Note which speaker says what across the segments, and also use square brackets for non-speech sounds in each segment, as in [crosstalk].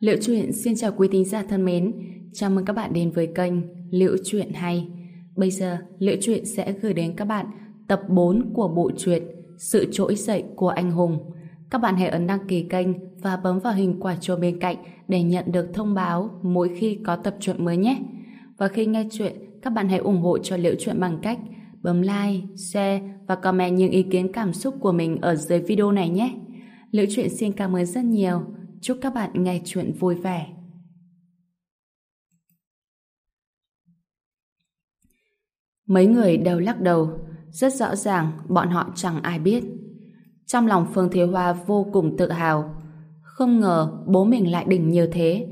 Speaker 1: Liệu truyện xin chào quý thính giả thân mến, chào mừng các bạn đến với kênh Liệu truyện hay. Bây giờ, Liệu truyện sẽ gửi đến các bạn tập 4 của bộ truyện Sự trỗi dậy của anh hùng. Các bạn hãy ấn đăng ký kênh và bấm vào hình quả chuông bên cạnh để nhận được thông báo mỗi khi có tập truyện mới nhé. Và khi nghe chuyện, các bạn hãy ủng hộ cho Liệu truyện bằng cách bấm like, share và comment những ý kiến cảm xúc của mình ở dưới video này nhé. Liệu truyện xin cảm ơn rất nhiều. Chúc các bạn nghe chuyện vui vẻ. Mấy người đều lắc đầu, rất rõ ràng bọn họ chẳng ai biết. Trong lòng Phương Thế Hoa vô cùng tự hào. Không ngờ bố mình lại đỉnh như thế.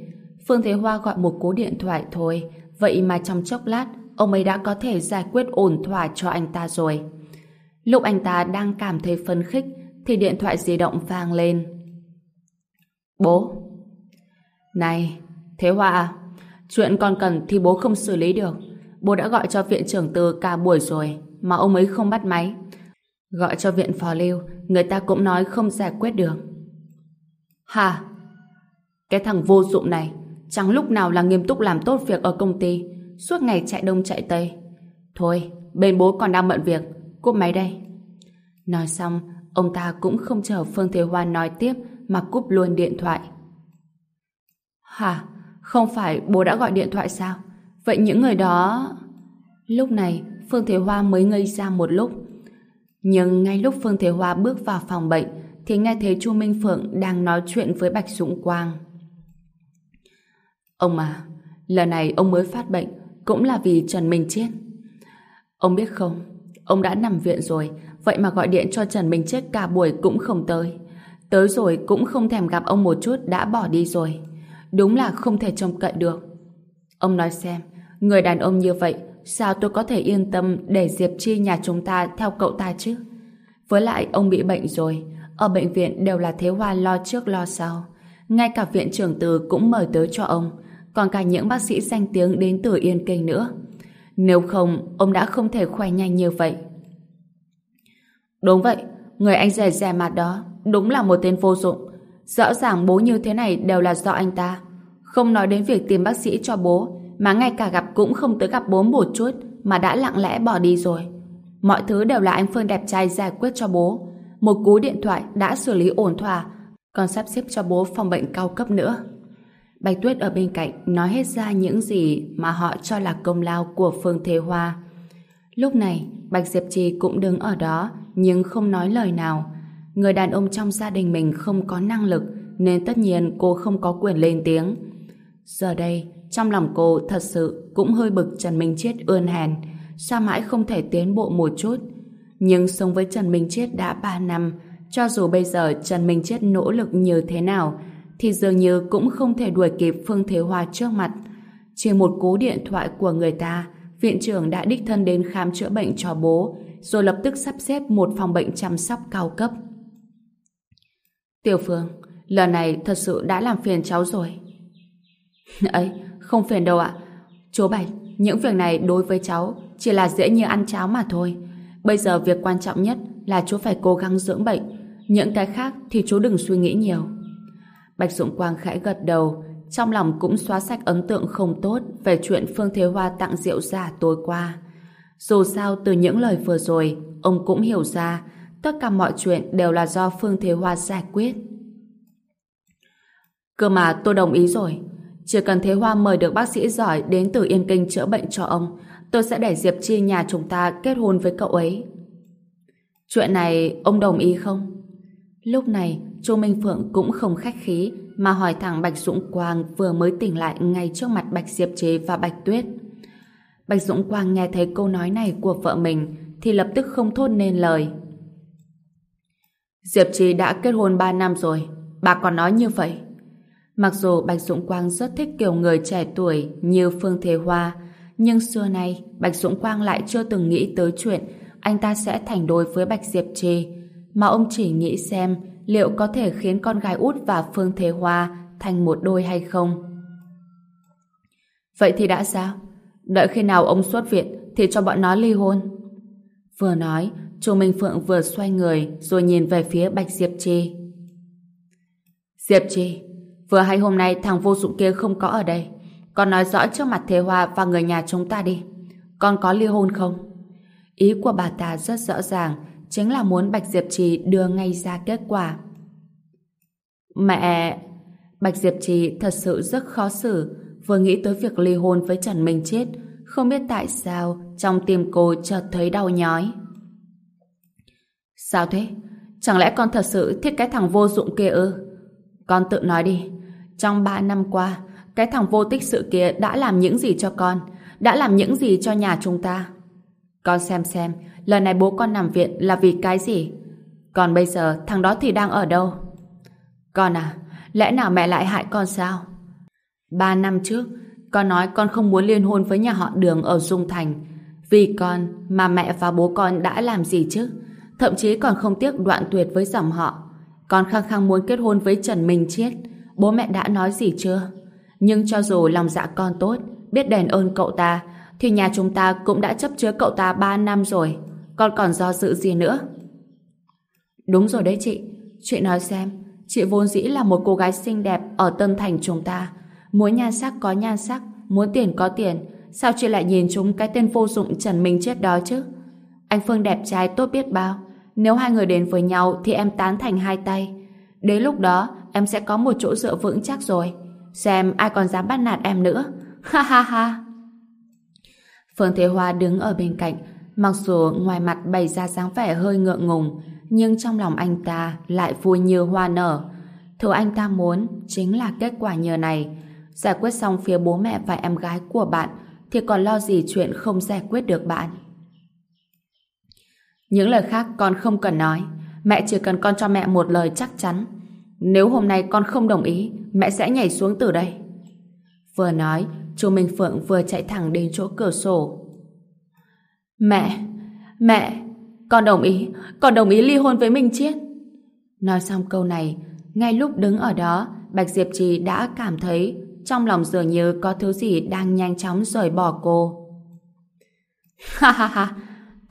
Speaker 1: Phương Thế Hoa gọi một cú điện thoại thôi, vậy mà trong chốc lát ông ấy đã có thể giải quyết ổn thỏa cho anh ta rồi. Lúc anh ta đang cảm thấy phấn khích thì điện thoại di động vang lên. Bố! Này, Thế Hoa à, chuyện con cần thì bố không xử lý được. Bố đã gọi cho viện trưởng từ cả buổi rồi mà ông ấy không bắt máy. Gọi cho viện phò lưu người ta cũng nói không giải quyết được. hà Cái thằng vô dụng này chẳng lúc nào là nghiêm túc làm tốt việc ở công ty suốt ngày chạy đông chạy tây. Thôi, bên bố còn đang bận việc cúp máy đây. Nói xong, ông ta cũng không chờ Phương Thế Hoa nói tiếp mà cúp luôn điện thoại. Hả? Không phải bố đã gọi điện thoại sao? Vậy những người đó... Lúc này, Phương Thế Hoa mới ngây ra một lúc. Nhưng ngay lúc Phương Thế Hoa bước vào phòng bệnh thì nghe thấy Chu Minh Phượng đang nói chuyện với Bạch Dũng Quang. Ông à, lần này ông mới phát bệnh cũng là vì Trần Minh Chết. Ông biết không, ông đã nằm viện rồi, vậy mà gọi điện cho Trần Minh Chết cả buổi cũng không tới. Tới rồi cũng không thèm gặp ông một chút đã bỏ đi rồi. Đúng là không thể trông cậy được. Ông nói xem, người đàn ông như vậy sao tôi có thể yên tâm để Diệp Chi nhà chúng ta theo cậu ta chứ? Với lại ông bị bệnh rồi, ở bệnh viện đều là thế hoa lo trước lo sau. Ngay cả viện trưởng từ cũng mời tới cho ông, còn cả những bác sĩ danh tiếng đến từ Yên Kinh nữa. Nếu không, ông đã không thể khỏe nhanh như vậy. Đúng vậy, người anh rẻ rẻ mặt đó, đúng là một tên vô dụng. Rõ ràng bố như thế này đều là do anh ta. Không nói đến việc tìm bác sĩ cho bố, mà ngay cả gặp cũng không tới gặp bố một chút, mà đã lặng lẽ bỏ đi rồi. Mọi thứ đều là anh Phương đẹp trai giải quyết cho bố. Một cú điện thoại đã xử lý ổn thỏa, còn sắp xếp cho bố phòng bệnh cao cấp nữa. Bạch Tuyết ở bên cạnh nói hết ra những gì mà họ cho là công lao của Phương Thế Hoa. Lúc này, Bạch Diệp Trì cũng đứng ở đó nhưng không nói lời nào. Người đàn ông trong gia đình mình không có năng lực nên tất nhiên cô không có quyền lên tiếng. Giờ đây, trong lòng cô thật sự cũng hơi bực Trần Minh Chết ươn hèn sao mãi không thể tiến bộ một chút. Nhưng sống với Trần Minh Chết đã 3 năm cho dù bây giờ Trần Minh Chết nỗ lực như thế nào thì dường như cũng không thể đuổi kịp Phương Thế Hoa trước mặt. Chỉ một cú điện thoại của người ta, viện trưởng đã đích thân đến khám chữa bệnh cho bố, rồi lập tức sắp xếp một phòng bệnh chăm sóc cao cấp. Tiểu Phương, lần này thật sự đã làm phiền cháu rồi. [laughs] ấy, không phiền đâu ạ. Chú Bạch, những việc này đối với cháu chỉ là dễ như ăn cháo mà thôi. Bây giờ việc quan trọng nhất là chú phải cố gắng dưỡng bệnh. Những cái khác thì chú đừng suy nghĩ nhiều. Bạch Dũng Quang khẽ gật đầu, trong lòng cũng xóa sạch ấn tượng không tốt về chuyện Phương Thế Hoa tặng rượu giả tối qua. Dù sao từ những lời vừa rồi, ông cũng hiểu ra tất cả mọi chuyện đều là do Phương Thế Hoa giải quyết. Cơ mà tôi đồng ý rồi. Chỉ cần Thế Hoa mời được bác sĩ giỏi đến từ Yên Kinh chữa bệnh cho ông, tôi sẽ để Diệp Chi nhà chúng ta kết hôn với cậu ấy. Chuyện này ông đồng ý không? Lúc này, Chu Minh Phượng cũng không khách khí mà hỏi thẳng Bạch Dũng Quang vừa mới tỉnh lại ngay trước mặt Bạch Diệp Chế và Bạch Tuyết. Bạch Dũng Quang nghe thấy câu nói này của vợ mình thì lập tức không thốt nên lời. Diệp Trì đã kết hôn 3 năm rồi, bà còn nói như vậy. Mặc dù Bạch Dũng Quang rất thích kiểu người trẻ tuổi như Phương Thế Hoa, nhưng xưa nay Bạch Dũng Quang lại chưa từng nghĩ tới chuyện anh ta sẽ thành đôi với Bạch Diệp Trì, mà ông chỉ nghĩ xem liệu có thể khiến con gái út và Phương Thế Hoa thành một đôi hay không. Vậy thì đã sao? Đợi khi nào ông xuất viện thì cho bọn nó ly hôn. Vừa nói, Chu Minh Phượng vừa xoay người rồi nhìn về phía Bạch Diệp Chi. Diệp Chi, Vừa hay hôm nay thằng vô dụng kia không có ở đây. Con nói rõ trước mặt Thế Hoa và người nhà chúng ta đi. Con có ly hôn không? Ý của bà ta rất rõ ràng, chính là muốn Bạch Diệp Trì đưa ngay ra kết quả. Mẹ... Bạch Diệp Trì thật sự rất khó xử, vừa nghĩ tới việc ly hôn với Trần Minh Chết, không biết tại sao trong tim cô chợt thấy đau nhói. Sao thế? Chẳng lẽ con thật sự thích cái thằng vô dụng kia ư? Con tự nói đi. Trong ba năm qua, cái thằng vô tích sự kia đã làm những gì cho con? Đã làm những gì cho nhà chúng ta? Con xem xem, lần này bố con nằm viện là vì cái gì? Còn bây giờ thằng đó thì đang ở đâu? Con à, lẽ nào mẹ lại hại con sao? Ba năm trước, con nói con không muốn liên hôn với nhà họ đường ở Dung Thành. Vì con mà mẹ và bố con đã làm gì chứ? Thậm chí còn không tiếc đoạn tuyệt với dòng họ. Con khăng khăng muốn kết hôn với Trần Minh Chiết. Bố mẹ đã nói gì chưa? Nhưng cho dù lòng dạ con tốt, biết đền ơn cậu ta, thì nhà chúng ta cũng đã chấp chứa cậu ta 3 năm rồi. Con còn do dự gì nữa? Đúng rồi đấy chị. Chị nói xem, chị vốn dĩ là một cô gái xinh đẹp ở Tân Thành chúng ta. Muốn nhan sắc có nhan sắc, muốn tiền có tiền. Sao chị lại nhìn chúng cái tên vô dụng Trần Minh chết đó chứ? Anh Phương đẹp trai tốt biết bao. Nếu hai người đến với nhau thì em tán thành hai tay. Đến lúc đó, em sẽ có một chỗ dựa vững chắc rồi. Xem ai còn dám bắt nạt em nữa. [laughs] Ha ha ha. Phương Thế Hoa đứng ở bên cạnh, mặc dù ngoài mặt bày ra dáng vẻ hơi ngượng ngùng, nhưng trong lòng anh ta lại vui như hoa nở. Thứ anh ta muốn chính là kết quả nhờ này. Giải quyết xong phía bố mẹ và em gái của bạn thì còn lo gì chuyện không giải quyết được bạn. Những lời khác con không cần nói. Mẹ chỉ cần con cho mẹ một lời chắc chắn. Nếu hôm nay con không đồng ý, mẹ sẽ nhảy xuống từ đây. Vừa nói, chú Minh Phượng vừa chạy thẳng đến chỗ cửa sổ. Mẹ, mẹ, con đồng ý, con đồng ý ly hôn với Minh Chiết. Nói xong câu này, ngay lúc đứng ở đó, Bạch Diệp Trì đã cảm thấy trong lòng dường như có thứ gì đang nhanh chóng rời bỏ cô. Ha ha ha,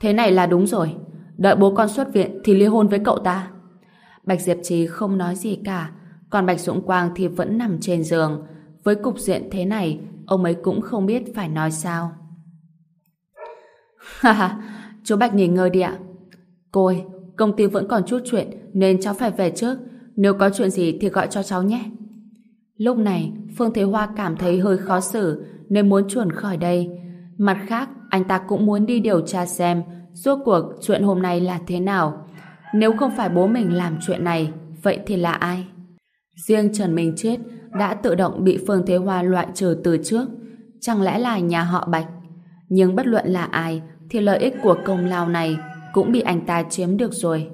Speaker 1: thế này là đúng rồi. Đợi bố con xuất viện thì ly hôn với cậu ta. Bạch Diệp Trì không nói gì cả, còn Bạch Dũng Quang thì vẫn nằm trên giường. Với cục diện thế này, ông ấy cũng không biết phải nói sao. Ha ha, chú Bạch nghỉ ngơi đi ạ. Cô ơi, công ty vẫn còn chút chuyện nên cháu phải về trước. Nếu có chuyện gì thì gọi cho cháu nhé. Lúc này, Phương Thế Hoa cảm thấy hơi khó xử nên muốn chuồn khỏi đây. Mặt khác, anh ta cũng muốn đi điều tra xem rốt cuộc chuyện hôm nay là thế nào. Nếu không phải bố mình làm chuyện này, vậy thì là ai? Riêng Trần Minh Chết đã tự động bị Phương Thế Hoa loại trừ từ trước. Chẳng lẽ là nhà họ Bạch? Nhưng bất luận là ai, thì lợi ích của công lao này cũng bị anh ta chiếm được rồi.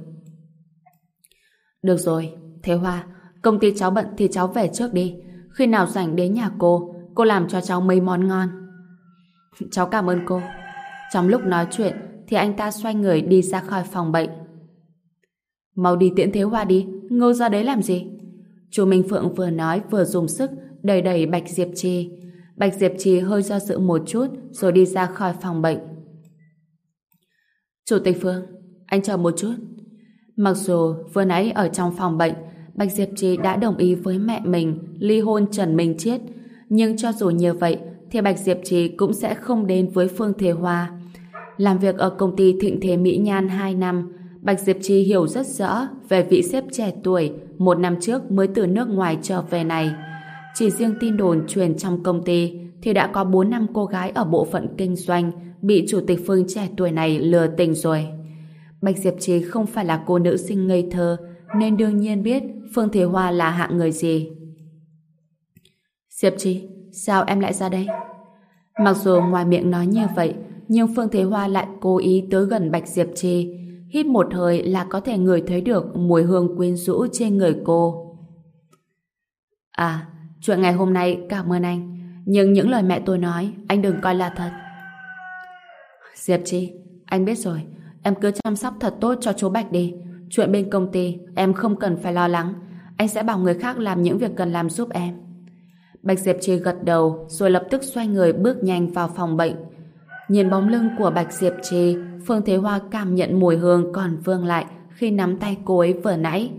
Speaker 1: Được rồi, Thế Hoa, công ty cháu bận thì cháu về trước đi. Khi nào rảnh đến nhà cô, cô làm cho cháu mấy món ngon. Cháu cảm ơn cô. Trong lúc nói chuyện, thì anh ta xoay người đi ra khỏi phòng bệnh. Mau đi tiễn Thế Hoa đi, ngô ra đấy làm gì? Chú Minh Phượng vừa nói vừa dùng sức đẩy đẩy Bạch Diệp Trì. Bạch Diệp Trì hơi do dự một chút rồi đi ra khỏi phòng bệnh. Chủ tịch Phương, anh chờ một chút. Mặc dù vừa nãy ở trong phòng bệnh, Bạch Diệp Trì đã đồng ý với mẹ mình ly hôn Trần Minh Chiết, nhưng cho dù như vậy thì Bạch Diệp Trì cũng sẽ không đến với Phương Thế Hoa. Làm việc ở công ty Thịnh Thế Mỹ Nhan 2 năm, Bạch Diệp trì hiểu rất rõ về vị xếp trẻ tuổi một năm trước mới từ nước ngoài trở về này. Chỉ riêng tin đồn truyền trong công ty thì đã có 4 năm cô gái ở bộ phận kinh doanh bị chủ tịch Phương trẻ tuổi này lừa tình rồi. Bạch Diệp trì không phải là cô nữ sinh ngây thơ nên đương nhiên biết Phương Thế Hoa là hạng người gì. Diệp trì sao em lại ra đây? Mặc dù ngoài miệng nói như vậy nhưng Phương Thế Hoa lại cố ý tới gần Bạch Diệp Trì. Hít một hơi là có thể ngửi thấy được mùi hương quyến rũ trên người cô. À, chuyện ngày hôm nay cảm ơn anh. Nhưng những lời mẹ tôi nói, anh đừng coi là thật. Diệp Chi, anh biết rồi. Em cứ chăm sóc thật tốt cho chú Bạch đi. Chuyện bên công ty, em không cần phải lo lắng. Anh sẽ bảo người khác làm những việc cần làm giúp em. Bạch Diệp Chi gật đầu, rồi lập tức xoay người bước nhanh vào phòng bệnh. Nhìn bóng lưng của Bạch Diệp Trì, Phương Thế Hoa cảm nhận mùi hương còn vương lại khi nắm tay cô ấy vừa nãy.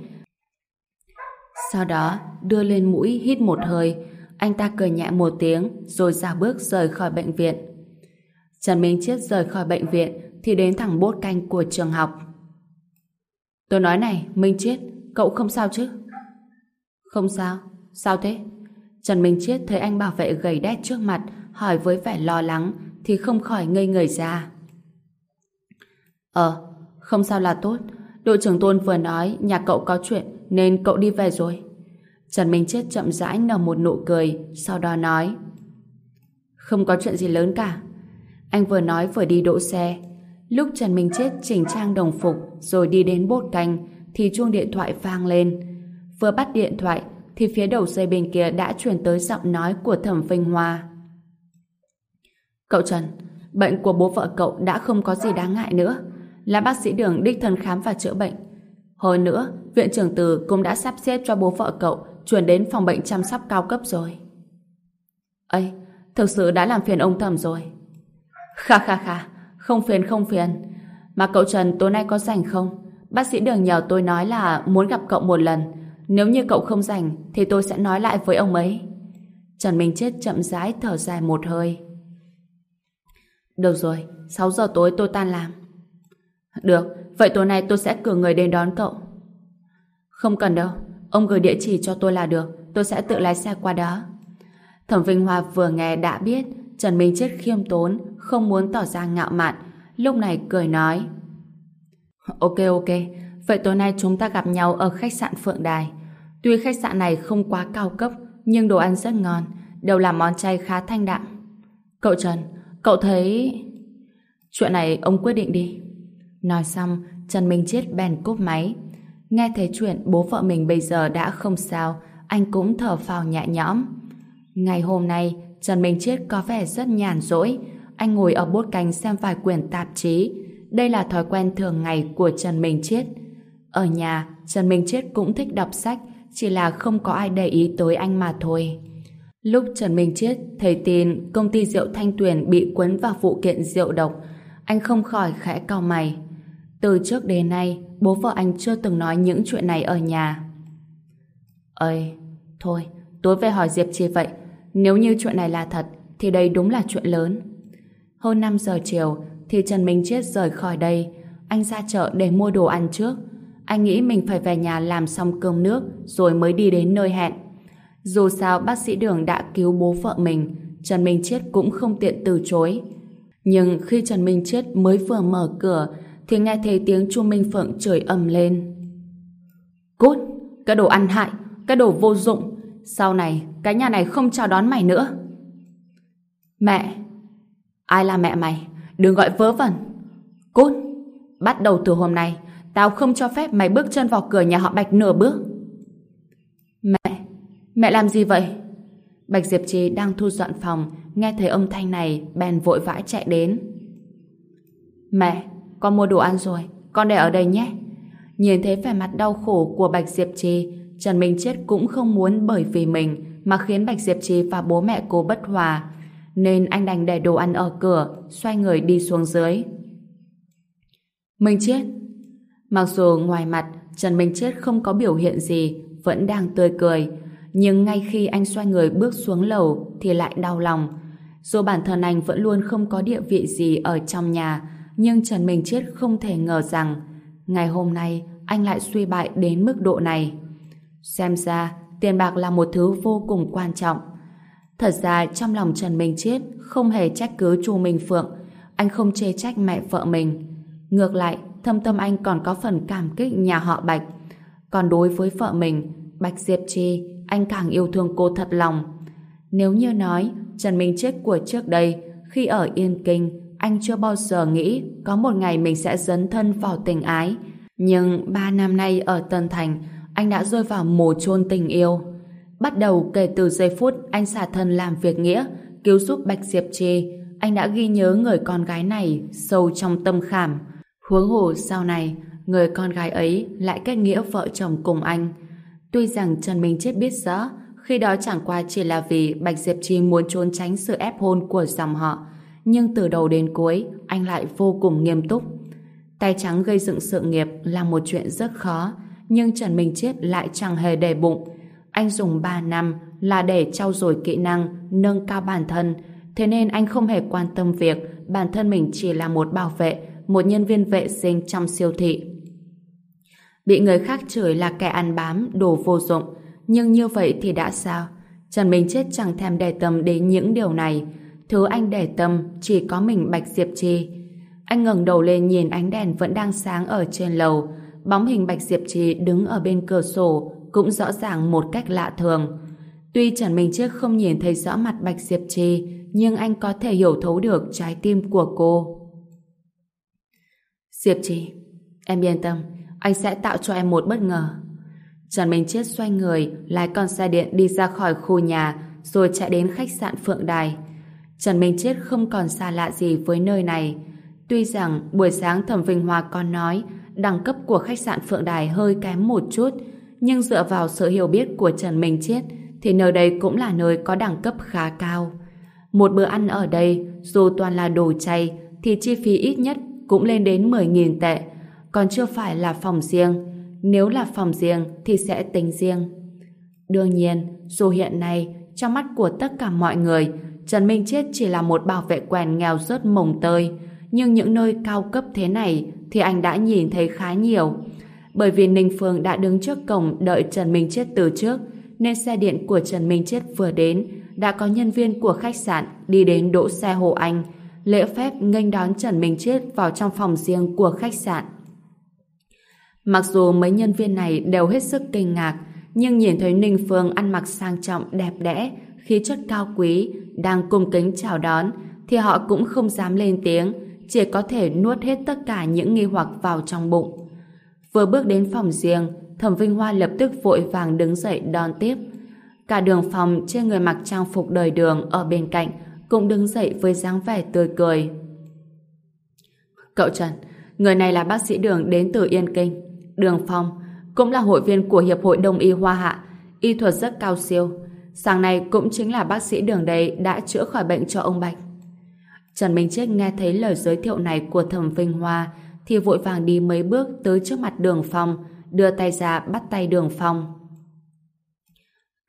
Speaker 1: Sau đó, đưa lên mũi hít một hơi, anh ta cười nhẹ một tiếng rồi ra bước rời khỏi bệnh viện. Trần Minh Chiết rời khỏi bệnh viện thì đến thẳng bốt canh của trường học. Tôi nói này, Minh Chiết, cậu không sao chứ? Không sao. Sao thế? Trần Minh Chiết thấy anh bảo vệ gầy đét trước mặt hỏi với vẻ lo lắng thì không khỏi ngây người ra. Ờ, không sao là tốt. Đội trưởng Tôn vừa nói nhà cậu có chuyện nên cậu đi về rồi. Trần Minh Chết chậm rãi nở một nụ cười sau đó nói Không có chuyện gì lớn cả. Anh vừa nói vừa đi đỗ xe. Lúc Trần Minh Chết chỉnh trang đồng phục rồi đi đến bốt canh thì chuông điện thoại vang lên. Vừa bắt điện thoại thì phía đầu dây bên kia đã truyền tới giọng nói của Thẩm Vinh Hoa. Cậu Trần, bệnh của bố vợ cậu đã không có gì đáng ngại nữa. Là bác sĩ đường đích thân khám và chữa bệnh. Hơn nữa, viện trưởng từ cũng đã sắp xếp cho bố vợ cậu chuyển đến phòng bệnh chăm sóc cao cấp rồi. ấy thực sự đã làm phiền ông Thẩm rồi. Kha kha kha, không phiền không phiền. Mà cậu Trần tối nay có rảnh không? Bác sĩ đường nhờ tôi nói là muốn gặp cậu một lần. Nếu như cậu không rảnh thì tôi sẽ nói lại với ông ấy. Trần Minh Chết chậm rãi thở dài một hơi. Được rồi, 6 giờ tối tôi tan làm. Được, vậy tối nay tôi sẽ cử người đến đón cậu. Không cần đâu, ông gửi địa chỉ cho tôi là được, tôi sẽ tự lái xe qua đó. Thẩm Vinh Hoa vừa nghe đã biết Trần Minh Chết khiêm tốn, không muốn tỏ ra ngạo mạn, lúc này cười nói. Ok ok, vậy tối nay chúng ta gặp nhau ở khách sạn Phượng Đài. Tuy khách sạn này không quá cao cấp, nhưng đồ ăn rất ngon, đều là món chay khá thanh đạm. Cậu Trần, cậu thấy... Chuyện này ông quyết định đi. Nói xong, Trần Minh Chết bèn cúp máy. Nghe thấy chuyện bố vợ mình bây giờ đã không sao, anh cũng thở phào nhẹ nhõm. Ngày hôm nay, Trần Minh Chết có vẻ rất nhàn rỗi. Anh ngồi ở bốt cánh xem vài quyển tạp chí. Đây là thói quen thường ngày của Trần Minh Chết. Ở nhà, Trần Minh Chết cũng thích đọc sách, chỉ là không có ai để ý tới anh mà thôi. Lúc Trần Minh Chết thấy tin công ty rượu Thanh Tuyền bị quấn vào vụ kiện rượu độc, anh không khỏi khẽ cau mày. Từ trước đến nay, bố vợ anh chưa từng nói những chuyện này ở nhà. Ơi, thôi, tối về hỏi Diệp Chi vậy. Nếu như chuyện này là thật, thì đây đúng là chuyện lớn. Hơn 5 giờ chiều, thì Trần Minh Chết rời khỏi đây. Anh ra chợ để mua đồ ăn trước. Anh nghĩ mình phải về nhà làm xong cơm nước rồi mới đi đến nơi hẹn. Dù sao bác sĩ Đường đã cứu bố vợ mình, Trần Minh Chết cũng không tiện từ chối. Nhưng khi Trần Minh Chết mới vừa mở cửa thì nghe thấy tiếng Chu Minh Phượng chửi ầm lên. Cút! Cái đồ ăn hại! Cái đồ vô dụng! Sau này, cái nhà này không chào đón mày nữa. Mẹ! Ai là mẹ mày? Đừng gọi vớ vẩn! Cút! Bắt đầu từ hôm nay, tao không cho phép mày bước chân vào cửa nhà họ Bạch nửa bước. Mẹ! Mẹ làm gì vậy? Bạch Diệp Trì đang thu dọn phòng, nghe thấy âm thanh này, bèn vội vã chạy đến. Mẹ! Con mua đồ ăn rồi, con để ở đây nhé. Nhìn thấy vẻ mặt đau khổ của Bạch Diệp Trì, Trần Minh Chết cũng không muốn bởi vì mình mà khiến Bạch Diệp Trì và bố mẹ cô bất hòa. Nên anh đành để đồ ăn ở cửa, xoay người đi xuống dưới. Minh Chết Mặc dù ngoài mặt Trần Minh Chết không có biểu hiện gì, vẫn đang tươi cười, nhưng ngay khi anh xoay người bước xuống lầu thì lại đau lòng. Dù bản thân anh vẫn luôn không có địa vị gì ở trong nhà, nhưng Trần Minh Chết không thể ngờ rằng ngày hôm nay anh lại suy bại đến mức độ này. Xem ra, tiền bạc là một thứ vô cùng quan trọng. Thật ra trong lòng Trần Minh Chết không hề trách cứ Chu Minh Phượng, anh không chê trách mẹ vợ mình. Ngược lại, thâm tâm anh còn có phần cảm kích nhà họ Bạch. Còn đối với vợ mình, Bạch Diệp Chi, anh càng yêu thương cô thật lòng. Nếu như nói, Trần Minh Chết của trước đây, khi ở Yên Kinh, anh chưa bao giờ nghĩ có một ngày mình sẽ dấn thân vào tình ái. Nhưng ba năm nay ở Tân Thành, anh đã rơi vào mồ chôn tình yêu. Bắt đầu kể từ giây phút anh xả thân làm việc nghĩa, cứu giúp Bạch Diệp Trì, anh đã ghi nhớ người con gái này sâu trong tâm khảm. Huống hồ sau này, người con gái ấy lại kết nghĩa vợ chồng cùng anh. Tuy rằng Trần Minh Chết biết rõ, khi đó chẳng qua chỉ là vì Bạch Diệp Chi muốn trốn tránh sự ép hôn của dòng họ, nhưng từ đầu đến cuối anh lại vô cùng nghiêm túc. Tay trắng gây dựng sự nghiệp là một chuyện rất khó, nhưng Trần Minh Chết lại chẳng hề để bụng. Anh dùng 3 năm là để trau dồi kỹ năng, nâng cao bản thân, thế nên anh không hề quan tâm việc bản thân mình chỉ là một bảo vệ, một nhân viên vệ sinh trong siêu thị. Bị người khác chửi là kẻ ăn bám, đồ vô dụng, nhưng như vậy thì đã sao? Trần Minh Chết chẳng thèm để tâm đến những điều này. Thứ anh để tâm chỉ có mình Bạch Diệp Trì. Anh ngẩng đầu lên nhìn ánh đèn vẫn đang sáng ở trên lầu. Bóng hình Bạch Diệp Trì đứng ở bên cửa sổ cũng rõ ràng một cách lạ thường. Tuy Trần Minh Chết không nhìn thấy rõ mặt Bạch Diệp Trì, nhưng anh có thể hiểu thấu được trái tim của cô. Diệp Trì, em yên tâm, anh sẽ tạo cho em một bất ngờ. Trần Minh Chết xoay người, lái con xe điện đi ra khỏi khu nhà, rồi chạy đến khách sạn Phượng Đài. Trần Minh Chết không còn xa lạ gì với nơi này. Tuy rằng buổi sáng Thẩm Vinh Hoa còn nói đẳng cấp của khách sạn Phượng Đài hơi kém một chút, nhưng dựa vào sự hiểu biết của Trần Minh Chết thì nơi đây cũng là nơi có đẳng cấp khá cao. Một bữa ăn ở đây, dù toàn là đồ chay, thì chi phí ít nhất cũng lên đến 10.000 tệ, còn chưa phải là phòng riêng. Nếu là phòng riêng thì sẽ tính riêng. Đương nhiên, dù hiện nay, trong mắt của tất cả mọi người, Trần Minh Chết chỉ là một bảo vệ quèn nghèo rớt mồng tơi, nhưng những nơi cao cấp thế này thì anh đã nhìn thấy khá nhiều. Bởi vì Ninh Phương đã đứng trước cổng đợi Trần Minh Chết từ trước, nên xe điện của Trần Minh Chết vừa đến, đã có nhân viên của khách sạn đi đến đỗ xe hộ anh, lễ phép nghênh đón Trần Minh Chết vào trong phòng riêng của khách sạn. Mặc dù mấy nhân viên này đều hết sức kinh ngạc, nhưng nhìn thấy Ninh Phương ăn mặc sang trọng đẹp đẽ, khí chất cao quý, đang cung kính chào đón, thì họ cũng không dám lên tiếng, chỉ có thể nuốt hết tất cả những nghi hoặc vào trong bụng. Vừa bước đến phòng riêng, Thẩm Vinh Hoa lập tức vội vàng đứng dậy đón tiếp. Cả đường phòng trên người mặc trang phục đời đường ở bên cạnh cũng đứng dậy với dáng vẻ tươi cười. Cậu Trần, người này là bác sĩ đường đến từ Yên Kinh. Đường Phong, cũng là hội viên của Hiệp hội Đông y Hoa Hạ, y thuật rất cao siêu. Sáng nay cũng chính là bác sĩ đường đây đã chữa khỏi bệnh cho ông Bạch. Trần Minh Chết nghe thấy lời giới thiệu này của Thẩm Vinh Hoa thì vội vàng đi mấy bước tới trước mặt đường Phong, đưa tay ra bắt tay đường Phong.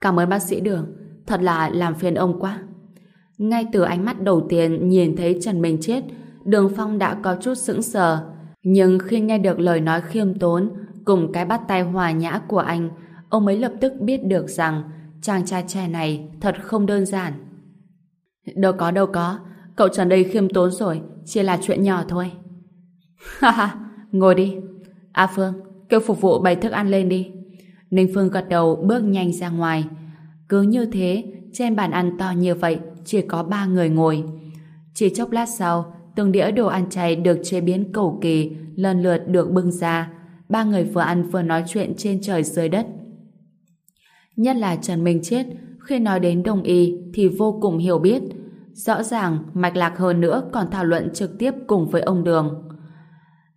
Speaker 1: Cảm ơn bác sĩ đường, thật là làm phiền ông quá. Ngay từ ánh mắt đầu tiên nhìn thấy Trần Minh Chết, đường Phong đã có chút sững sờ. Nhưng khi nghe được lời nói khiêm tốn cùng cái bắt tay hòa nhã của anh, ông ấy lập tức biết được rằng chàng trai trẻ này thật không đơn giản. Đâu có đâu có, cậu Trần đây khiêm tốn rồi, chỉ là chuyện nhỏ thôi. Ha ha, ngồi đi. A Phương, kêu phục vụ bày thức ăn lên đi. Ninh Phương gật đầu bước nhanh ra ngoài. Cứ như thế, trên bàn ăn to như vậy, chỉ có ba người ngồi. Chỉ chốc lát sau, từng đĩa đồ ăn chay được chế biến cầu kỳ, lần lượt được bưng ra. Ba người vừa ăn vừa nói chuyện trên trời dưới đất. Nhất là Trần Minh Chết, khi nói đến Đông Y thì vô cùng hiểu biết. Rõ ràng, mạch lạc hơn nữa còn thảo luận trực tiếp cùng với ông Đường.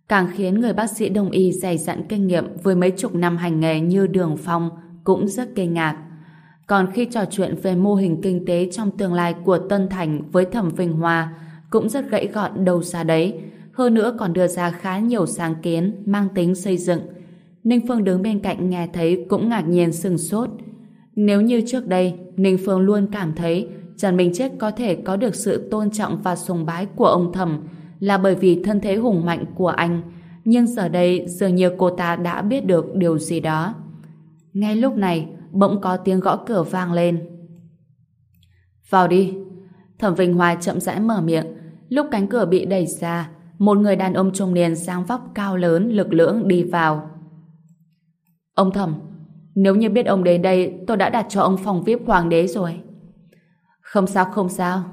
Speaker 1: Càng khiến người bác sĩ Đông Y dày dặn kinh nghiệm với mấy chục năm hành nghề như Đường Phong cũng rất kinh ngạc. Còn khi trò chuyện về mô hình kinh tế trong tương lai của Tân Thành với Thẩm Vinh Hoa cũng rất gãy gọn đầu xa đấy. Hơn nữa còn đưa ra khá nhiều sáng kiến mang tính xây dựng. Ninh Phương đứng bên cạnh nghe thấy cũng ngạc nhiên sừng sốt. Nếu như trước đây, Ninh Phương luôn cảm thấy Trần Minh Chết có thể có được sự tôn trọng và sùng bái của ông Thẩm là bởi vì thân thế hùng mạnh của anh. Nhưng giờ đây dường như cô ta đã biết được điều gì đó. Ngay lúc này, bỗng có tiếng gõ cửa vang lên. Vào đi. Thẩm Vinh Hoa chậm rãi mở miệng. Lúc cánh cửa bị đẩy ra, một người đàn ông trung niên sang vóc cao lớn, lực lưỡng đi vào. Ông Thẩm, nếu như biết ông đến đây, tôi đã đặt cho ông phòng VIP hoàng đế rồi. Không sao, không sao.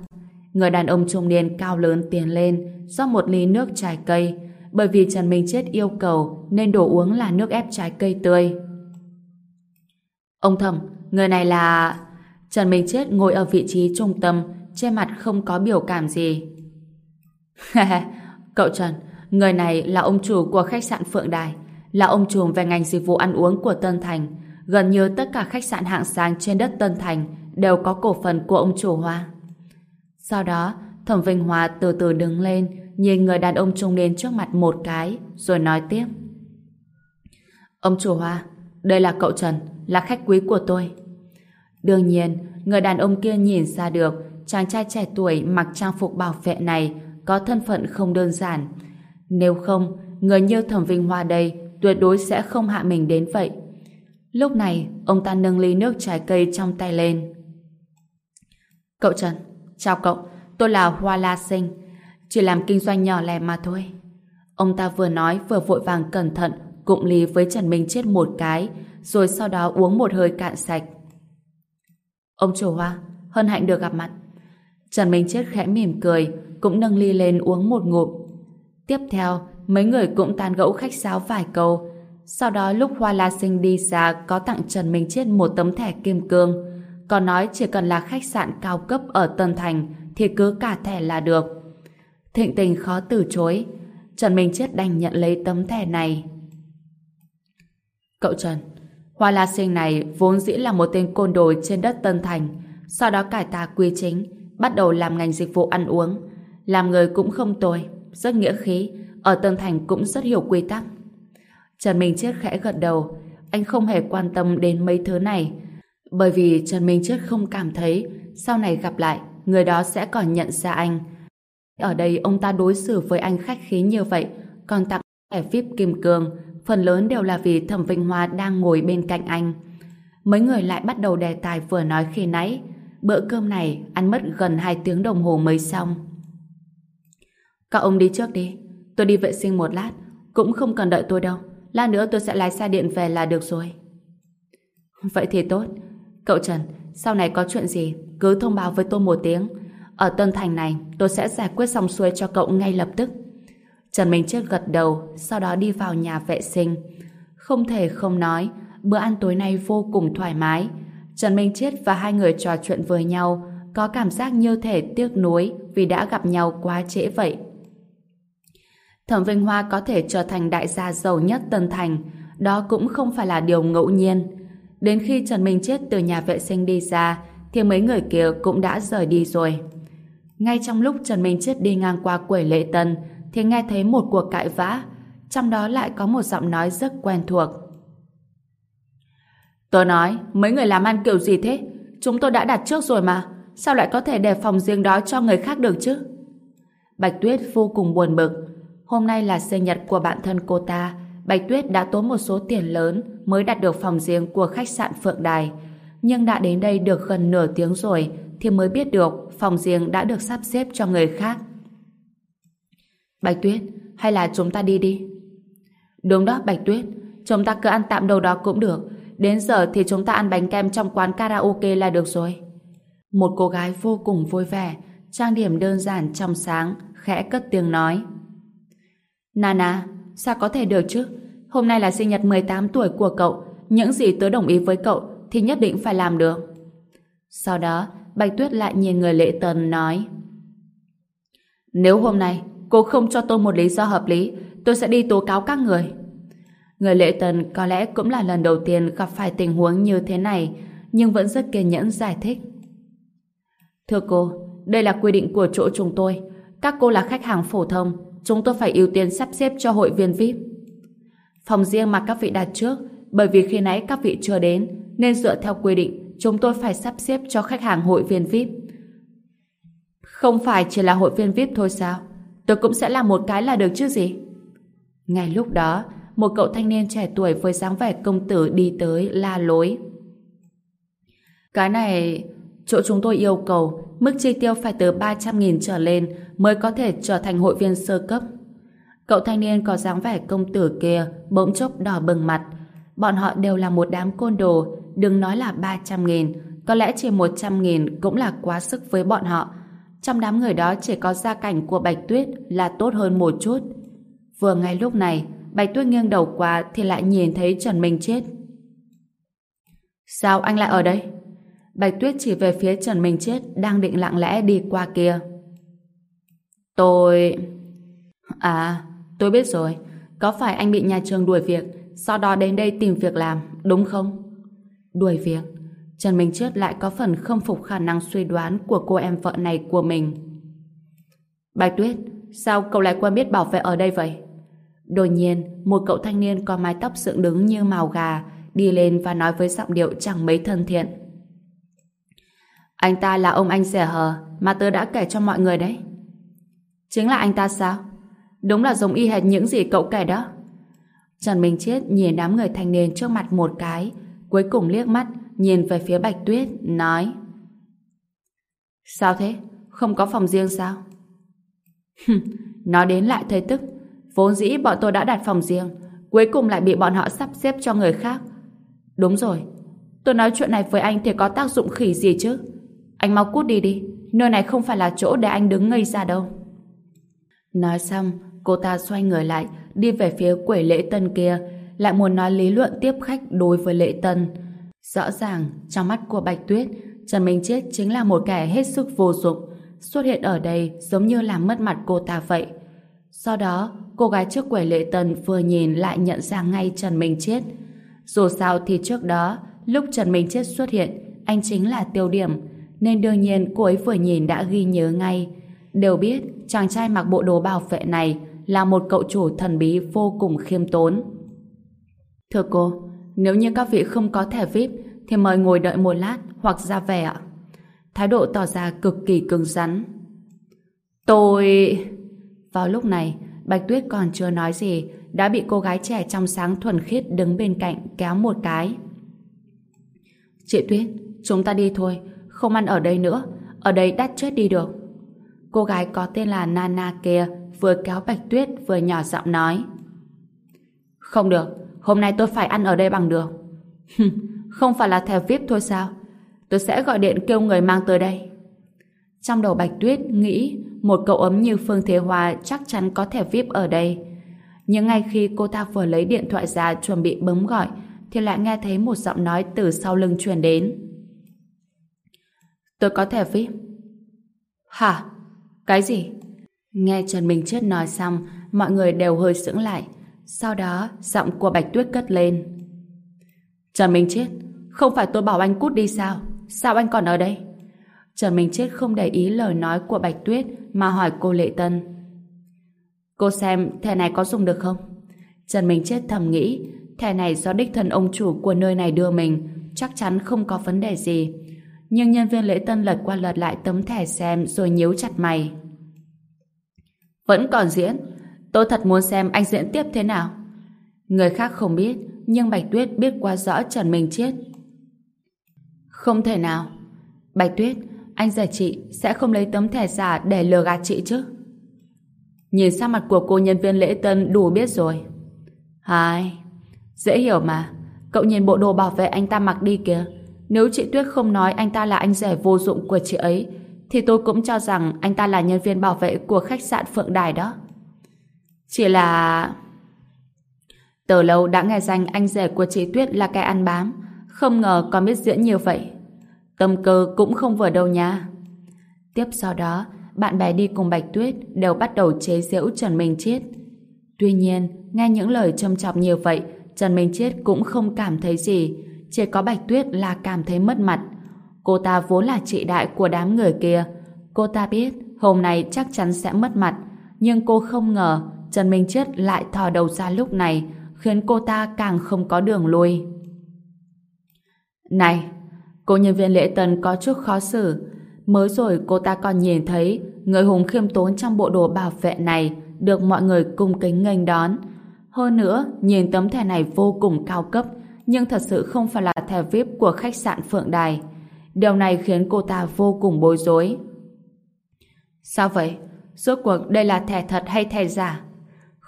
Speaker 1: Người đàn ông trung niên cao lớn tiến lên, rót một ly nước trái cây, bởi vì Trần Minh Chết yêu cầu nên đồ uống là nước ép trái cây tươi. Ông thầm, người này là... Trần Minh Chết ngồi ở vị trí trung tâm, trên mặt không có biểu cảm gì. [laughs] Cậu Trần, người này là ông chủ của khách sạn Phượng Đài, là ông chủ về ngành dịch vụ ăn uống của Tân Thành. Gần như tất cả khách sạn hạng sang trên đất Tân Thành đều có cổ phần của ông chủ Hoa. Sau đó, Thẩm Vinh Hoa từ từ đứng lên, nhìn người đàn ông trung niên trước mặt một cái, rồi nói tiếp. Ông chủ Hoa, đây là cậu Trần, là khách quý của tôi. Đương nhiên, người đàn ông kia nhìn ra được chàng trai trẻ tuổi mặc trang phục bảo vệ này có thân phận không đơn giản. Nếu không, người như Thẩm Vinh Hoa đây tuyệt đối sẽ không hạ mình đến vậy. Lúc này, ông ta nâng ly nước trái cây trong tay lên. Cậu Trần, chào cậu, tôi là Hoa La Sinh, chỉ làm kinh doanh nhỏ lẻ mà thôi. Ông ta vừa nói vừa vội vàng cẩn thận cụng ly với Trần Minh Chết một cái, rồi sau đó uống một hơi cạn sạch. Ông chủ Hoa, hân hạnh được gặp mặt. Trần Minh Chết khẽ mỉm cười, cũng nâng ly lên uống một ngụm. Tiếp theo, mấy người cũng tàn gẫu khách sáo vài câu. Sau đó lúc Hoa La Sinh đi ra có tặng Trần Minh Chết một tấm thẻ kim cương. Còn nói chỉ cần là khách sạn cao cấp ở Tân Thành thì cứ cả thẻ là được. Thịnh tình khó từ chối. Trần Minh Chết đành nhận lấy tấm thẻ này. Cậu Trần, Hoa La Sinh này vốn dĩ là một tên côn đồ trên đất Tân Thành, sau đó cải tà quy chính, bắt đầu làm ngành dịch vụ ăn uống. Làm người cũng không tồi, rất nghĩa khí, ở Tân Thành cũng rất hiểu quy tắc. Trần Minh Chết khẽ gật đầu, anh không hề quan tâm đến mấy thứ này, bởi vì Trần Minh Chết không cảm thấy sau này gặp lại, người đó sẽ còn nhận ra anh. Ở đây ông ta đối xử với anh khách khí như vậy, còn tặng thẻ VIP kim cương, phần lớn đều là vì Thẩm Vinh Hoa đang ngồi bên cạnh anh. Mấy người lại bắt đầu đề tài vừa nói khi nãy. Bữa cơm này ăn mất gần 2 tiếng đồng hồ mới xong. Các ông đi trước đi. Tôi đi vệ sinh một lát. Cũng không cần đợi tôi đâu. Lát nữa tôi sẽ lái xe điện về là được rồi. Vậy thì tốt. Cậu Trần, sau này có chuyện gì, cứ thông báo với tôi một tiếng. Ở Tân Thành này, tôi sẽ giải quyết xong xuôi cho cậu ngay lập tức. Trần Minh Chết gật đầu, sau đó đi vào nhà vệ sinh. Không thể không nói, bữa ăn tối nay vô cùng thoải mái. Trần Minh Chết và hai người trò chuyện với nhau, có cảm giác như thể tiếc nuối vì đã gặp nhau quá trễ vậy. Thẩm Vinh Hoa có thể trở thành đại gia giàu nhất Tân Thành, đó cũng không phải là điều ngẫu nhiên. Đến khi Trần Minh Chết từ nhà vệ sinh đi ra, thì mấy người kia cũng đã rời đi rồi. Ngay trong lúc Trần Minh Chết đi ngang qua quầy lễ tân, thì nghe thấy một cuộc cãi vã, trong đó lại có một giọng nói rất quen thuộc. Tôi nói, mấy người làm ăn kiểu gì thế? Chúng tôi đã đặt trước rồi mà, sao lại có thể để phòng riêng đó cho người khác được chứ? Bạch Tuyết vô cùng buồn bực. Hôm nay là sinh nhật của bạn thân cô ta, Bạch Tuyết đã tốn một số tiền lớn mới đặt được phòng riêng của khách sạn Phượng Đài. Nhưng đã đến đây được gần nửa tiếng rồi thì mới biết được phòng riêng đã được sắp xếp cho người khác. Bạch Tuyết, hay là chúng ta đi đi? Đúng đó Bạch Tuyết, chúng ta cứ ăn tạm đâu đó cũng được. Đến giờ thì chúng ta ăn bánh kem trong quán karaoke là được rồi. Một cô gái vô cùng vui vẻ, trang điểm đơn giản trong sáng, khẽ cất tiếng nói. Nana, sao có thể được chứ? Hôm nay là sinh nhật 18 tuổi của cậu, những gì tớ đồng ý với cậu thì nhất định phải làm được. Sau đó, Bạch Tuyết lại nhìn người lễ tân nói Nếu hôm nay cô không cho tôi một lý do hợp lý, tôi sẽ đi tố cáo các người. Người lễ tân có lẽ cũng là lần đầu tiên gặp phải tình huống như thế này, nhưng vẫn rất kiên nhẫn giải thích. Thưa cô, đây là quy định của chỗ chúng tôi. Các cô là khách hàng phổ thông, chúng tôi phải ưu tiên sắp xếp cho hội viên VIP. Phòng riêng mà các vị đặt trước, bởi vì khi nãy các vị chưa đến, nên dựa theo quy định, chúng tôi phải sắp xếp cho khách hàng hội viên VIP. Không phải chỉ là hội viên VIP thôi sao? Tôi cũng sẽ làm một cái là được chứ gì. Ngay lúc đó, một cậu thanh niên trẻ tuổi với dáng vẻ công tử đi tới la lối. Cái này, chỗ chúng tôi yêu cầu mức chi tiêu phải từ 300.000 trở lên mới có thể trở thành hội viên sơ cấp. Cậu thanh niên có dáng vẻ công tử kia bỗng chốc đỏ bừng mặt. Bọn họ đều là một đám côn đồ, đừng nói là 300.000, có lẽ chỉ 100.000 cũng là quá sức với bọn họ trong đám người đó chỉ có gia cảnh của Bạch Tuyết là tốt hơn một chút. Vừa ngay lúc này, Bạch Tuyết nghiêng đầu qua thì lại nhìn thấy Trần Minh chết. Sao anh lại ở đây? Bạch Tuyết chỉ về phía Trần Minh chết đang định lặng lẽ đi qua kia. Tôi... À, tôi biết rồi. Có phải anh bị nhà trường đuổi việc sau đó đến đây tìm việc làm, đúng không? Đuổi việc? Trần Minh Chết lại có phần không phục khả năng suy đoán của cô em vợ này của mình. Bạch Tuyết, sao cậu lại quen biết bảo vệ ở đây vậy? Đột nhiên, một cậu thanh niên có mái tóc dựng đứng như màu gà đi lên và nói với giọng điệu chẳng mấy thân thiện. Anh ta là ông anh rẻ hờ mà tớ đã kể cho mọi người đấy. Chính là anh ta sao? Đúng là giống y hệt những gì cậu kể đó. Trần Minh Chết nhìn đám người thanh niên trước mặt một cái, cuối cùng liếc mắt, nhìn về phía Bạch Tuyết, nói Sao thế? Không có phòng riêng sao? Nói đến lại thấy tức, vốn dĩ bọn tôi đã đặt phòng riêng, cuối cùng lại bị bọn họ sắp xếp cho người khác. Đúng rồi, tôi nói chuyện này với anh thì có tác dụng khỉ gì chứ? Anh mau cút đi đi, nơi này không phải là chỗ để anh đứng ngây ra đâu. Nói xong, cô ta xoay người lại, đi về phía quầy lễ tân kia, lại muốn nói lý luận tiếp khách đối với lễ tân. Rõ ràng, trong mắt của Bạch Tuyết, Trần Minh Chết chính là một kẻ hết sức vô dụng, xuất hiện ở đây giống như làm mất mặt cô ta vậy. Sau đó, cô gái trước quầy lễ tân vừa nhìn lại nhận ra ngay Trần Minh Chết. Dù sao thì trước đó, lúc Trần Minh Chết xuất hiện, anh chính là tiêu điểm, nên đương nhiên cô ấy vừa nhìn đã ghi nhớ ngay. Đều biết chàng trai mặc bộ đồ bảo vệ này là một cậu chủ thần bí vô cùng khiêm tốn. Thưa cô, nếu như các vị không có thẻ VIP thì mời ngồi đợi một lát hoặc ra về ạ. Thái độ tỏ ra cực kỳ cứng rắn. Tôi... Vào lúc này, Bạch Tuyết còn chưa nói gì đã bị cô gái trẻ trong sáng thuần khiết đứng bên cạnh kéo một cái. Chị Tuyết, chúng ta đi thôi, không ăn ở đây nữa, ở đây đắt chết đi được. Cô gái có tên là Nana kia vừa kéo Bạch Tuyết vừa nhỏ giọng nói. Không được, hôm nay tôi phải ăn ở đây bằng được. không phải là thẻ VIP thôi sao? Tôi sẽ gọi điện kêu người mang tới đây. Trong đầu Bạch Tuyết nghĩ một cậu ấm như Phương Thế Hòa chắc chắn có thẻ VIP ở đây. Nhưng ngay khi cô ta vừa lấy điện thoại ra chuẩn bị bấm gọi thì lại nghe thấy một giọng nói từ sau lưng truyền đến. Tôi có thẻ VIP. Hả? Cái gì? Nghe Trần Minh Chết nói xong, mọi người đều hơi sững lại. Sau đó, giọng của Bạch Tuyết cất lên. Trần Minh Chết, không phải tôi bảo anh cút đi sao? Sao anh còn ở đây? Trần Minh Chết không để ý lời nói của Bạch Tuyết mà hỏi cô Lệ Tân. Cô xem thẻ này có dùng được không? Trần Minh Chết thầm nghĩ thẻ này do đích thân ông chủ của nơi này đưa mình chắc chắn không có vấn đề gì. Nhưng nhân viên lễ tân lật qua lật lại tấm thẻ xem rồi nhíu chặt mày. Vẫn còn diễn. Tôi thật muốn xem anh diễn tiếp thế nào. Người khác không biết, nhưng Bạch Tuyết biết quá rõ Trần Minh Chết. Không thể nào. Bạch Tuyết, anh giải chị sẽ không lấy tấm thẻ giả để lừa gạt chị chứ. Nhìn sang mặt của cô nhân viên lễ tân đủ biết rồi. Hai, dễ hiểu mà. Cậu nhìn bộ đồ bảo vệ anh ta mặc đi kìa. Nếu chị Tuyết không nói anh ta là anh rể vô dụng của chị ấy, thì tôi cũng cho rằng anh ta là nhân viên bảo vệ của khách sạn Phượng Đài đó. Chỉ là... Từ lâu đã nghe danh anh rể của chị Tuyết là cái ăn bám, không ngờ còn biết diễn nhiều vậy. Tâm cơ cũng không vừa đâu nha. Tiếp sau đó, bạn bè đi cùng Bạch Tuyết đều bắt đầu chế giễu Trần Minh Chiết. Tuy nhiên, nghe những lời châm chọc như vậy, Trần Minh Chiết cũng không cảm thấy gì, chỉ có Bạch Tuyết là cảm thấy mất mặt. Cô ta vốn là chị đại của đám người kia. Cô ta biết hôm nay chắc chắn sẽ mất mặt, nhưng cô không ngờ Trần Minh Chết lại thò đầu ra lúc này, khiến cô ta càng không có đường lui. Này, cô nhân viên lễ tân có chút khó xử. Mới rồi cô ta còn nhìn thấy người hùng khiêm tốn trong bộ đồ bảo vệ này được mọi người cung kính nghênh đón. Hơn nữa, nhìn tấm thẻ này vô cùng cao cấp, nhưng thật sự không phải là thẻ VIP của khách sạn Phượng Đài. Điều này khiến cô ta vô cùng bối rối. Sao vậy? Rốt cuộc đây là thẻ thật hay thẻ giả?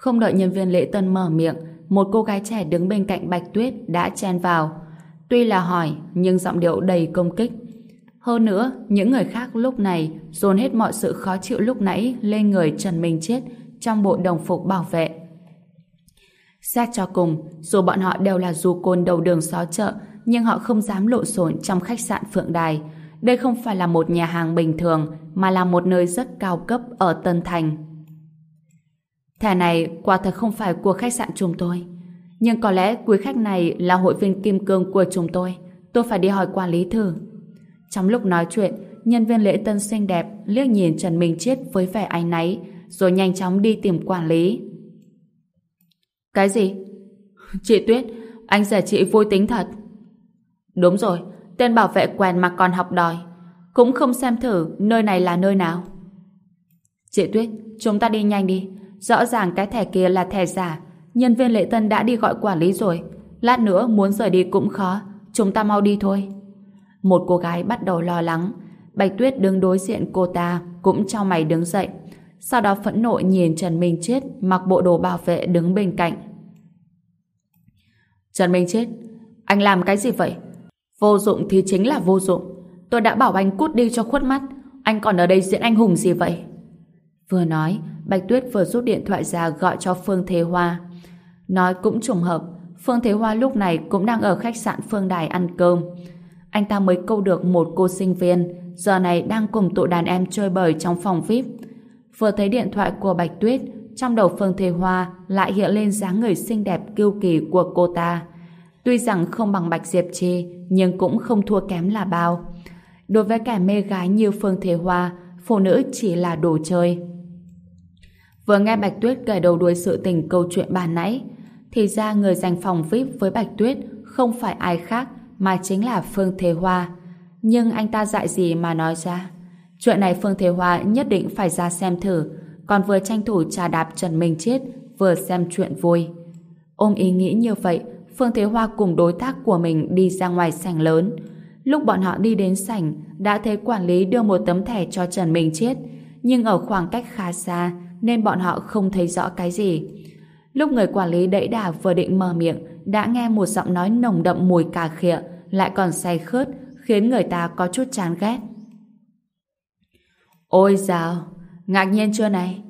Speaker 1: Không đợi nhân viên lễ tân mở miệng, một cô gái trẻ đứng bên cạnh Bạch Tuyết đã chen vào. Tuy là hỏi, nhưng giọng điệu đầy công kích. Hơn nữa, những người khác lúc này dồn hết mọi sự khó chịu lúc nãy lên người Trần Minh Chết trong bộ đồng phục bảo vệ. Xét cho cùng, dù bọn họ đều là du côn đầu đường xó chợ, nhưng họ không dám lộn xộn trong khách sạn Phượng Đài. Đây không phải là một nhà hàng bình thường, mà là một nơi rất cao cấp ở Tân Thành. Thẻ này quả thật không phải của khách sạn chúng tôi. Nhưng có lẽ quý khách này là hội viên kim cương của chúng tôi. Tôi phải đi hỏi quản lý thử. Trong lúc nói chuyện, nhân viên lễ tân xinh đẹp liếc nhìn Trần Minh Chiết với vẻ áy náy, rồi nhanh chóng đi tìm quản lý. Cái gì? Chị Tuyết, anh rẻ chị vui tính thật. Đúng rồi, tên bảo vệ quèn mà còn học đòi. cũng không xem thử nơi này là nơi nào. Chị Tuyết, chúng ta đi nhanh đi. Rõ ràng cái thẻ kia là thẻ giả. Nhân viên lễ tân đã đi gọi quản lý rồi. Lát nữa muốn rời đi cũng khó. Chúng ta mau đi thôi. Một cô gái bắt đầu lo lắng. Bạch Tuyết đứng đối diện cô ta cũng cho mày đứng dậy. Sau đó phẫn nộ nhìn Trần Minh Chết mặc bộ đồ bảo vệ đứng bên cạnh. Trần Minh Chết, anh làm cái gì vậy? Vô dụng thì chính là vô dụng. Tôi đã bảo anh cút đi cho khuất mắt. Anh còn ở đây diễn anh hùng gì vậy? Vừa nói, Bạch Tuyết vừa rút điện thoại ra gọi cho Phương Thế Hoa. Nói cũng trùng hợp, Phương Thế Hoa lúc này cũng đang ở khách sạn Phương Đài ăn cơm. Anh ta mới câu được một cô sinh viên, giờ này đang cùng tụ đàn em chơi bời trong phòng VIP. Vừa thấy điện thoại của Bạch Tuyết, trong đầu Phương Thế Hoa lại hiện lên dáng người xinh đẹp kiêu kỳ của cô ta. Tuy rằng không bằng Bạch Diệp Chi, nhưng cũng không thua kém là bao. Đối với kẻ mê gái như Phương Thế Hoa, phụ nữ chỉ là đồ chơi. Vừa nghe Bạch Tuyết kể đầu đuôi sự tình câu chuyện bà nãy, thì ra người giành phòng VIP với Bạch Tuyết không phải ai khác mà chính là Phương Thế Hoa. Nhưng anh ta dại gì mà nói ra? Chuyện này Phương Thế Hoa nhất định phải ra xem thử, còn vừa tranh thủ trà đạp Trần Minh Chết, vừa xem chuyện vui. Ôm ý nghĩ như vậy, Phương Thế Hoa cùng đối tác của mình đi ra ngoài sảnh lớn. Lúc bọn họ đi đến sảnh, đã thấy quản lý đưa một tấm thẻ cho Trần Minh Chết, nhưng ở khoảng cách khá xa, nên bọn họ không thấy rõ cái gì. Lúc người quản lý đẩy đà vừa định mở miệng, đã nghe một giọng nói nồng đậm mùi cà khịa, lại còn say khướt, khiến người ta có chút chán ghét. Ôi dào, ngạc nhiên chưa này?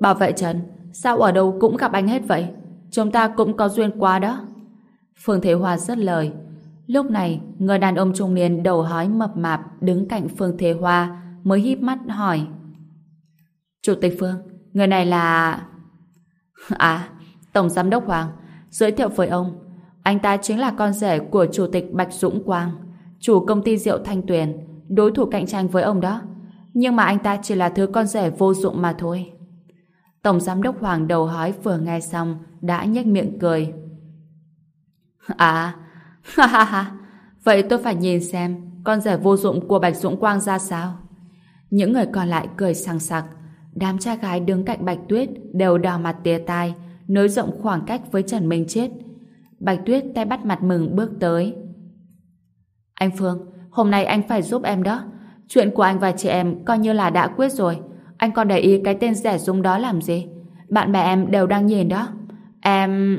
Speaker 1: Bảo vệ Trần, sao ở đâu cũng gặp anh hết vậy? Chúng ta cũng có duyên quá đó. Phương Thế Hoa rất lời. Lúc này, người đàn ông trung niên đầu hói mập mạp đứng cạnh Phương Thế Hoa mới híp mắt hỏi. Chủ tịch Phương, người này là... À, Tổng Giám đốc Hoàng, giới thiệu với ông, anh ta chính là con rể của Chủ tịch Bạch Dũng Quang, chủ công ty rượu Thanh Tuyền, đối thủ cạnh tranh với ông đó. Nhưng mà anh ta chỉ là thứ con rể vô dụng mà thôi. Tổng Giám đốc Hoàng đầu hói vừa nghe xong đã nhếch miệng cười. À, [laughs] ha ha ha, vậy tôi phải nhìn xem con rể vô dụng của Bạch Dũng Quang ra sao. Những người còn lại cười sang sặc, đám trai gái đứng cạnh Bạch Tuyết đều đỏ mặt tía tai, nới rộng khoảng cách với Trần Minh Chết. Bạch Tuyết tay bắt mặt mừng bước tới. Anh Phương, hôm nay anh phải giúp em đó. Chuyện của anh và chị em coi như là đã quyết rồi. Anh còn để ý cái tên rẻ rúng đó làm gì? Bạn bè em đều đang nhìn đó. Em...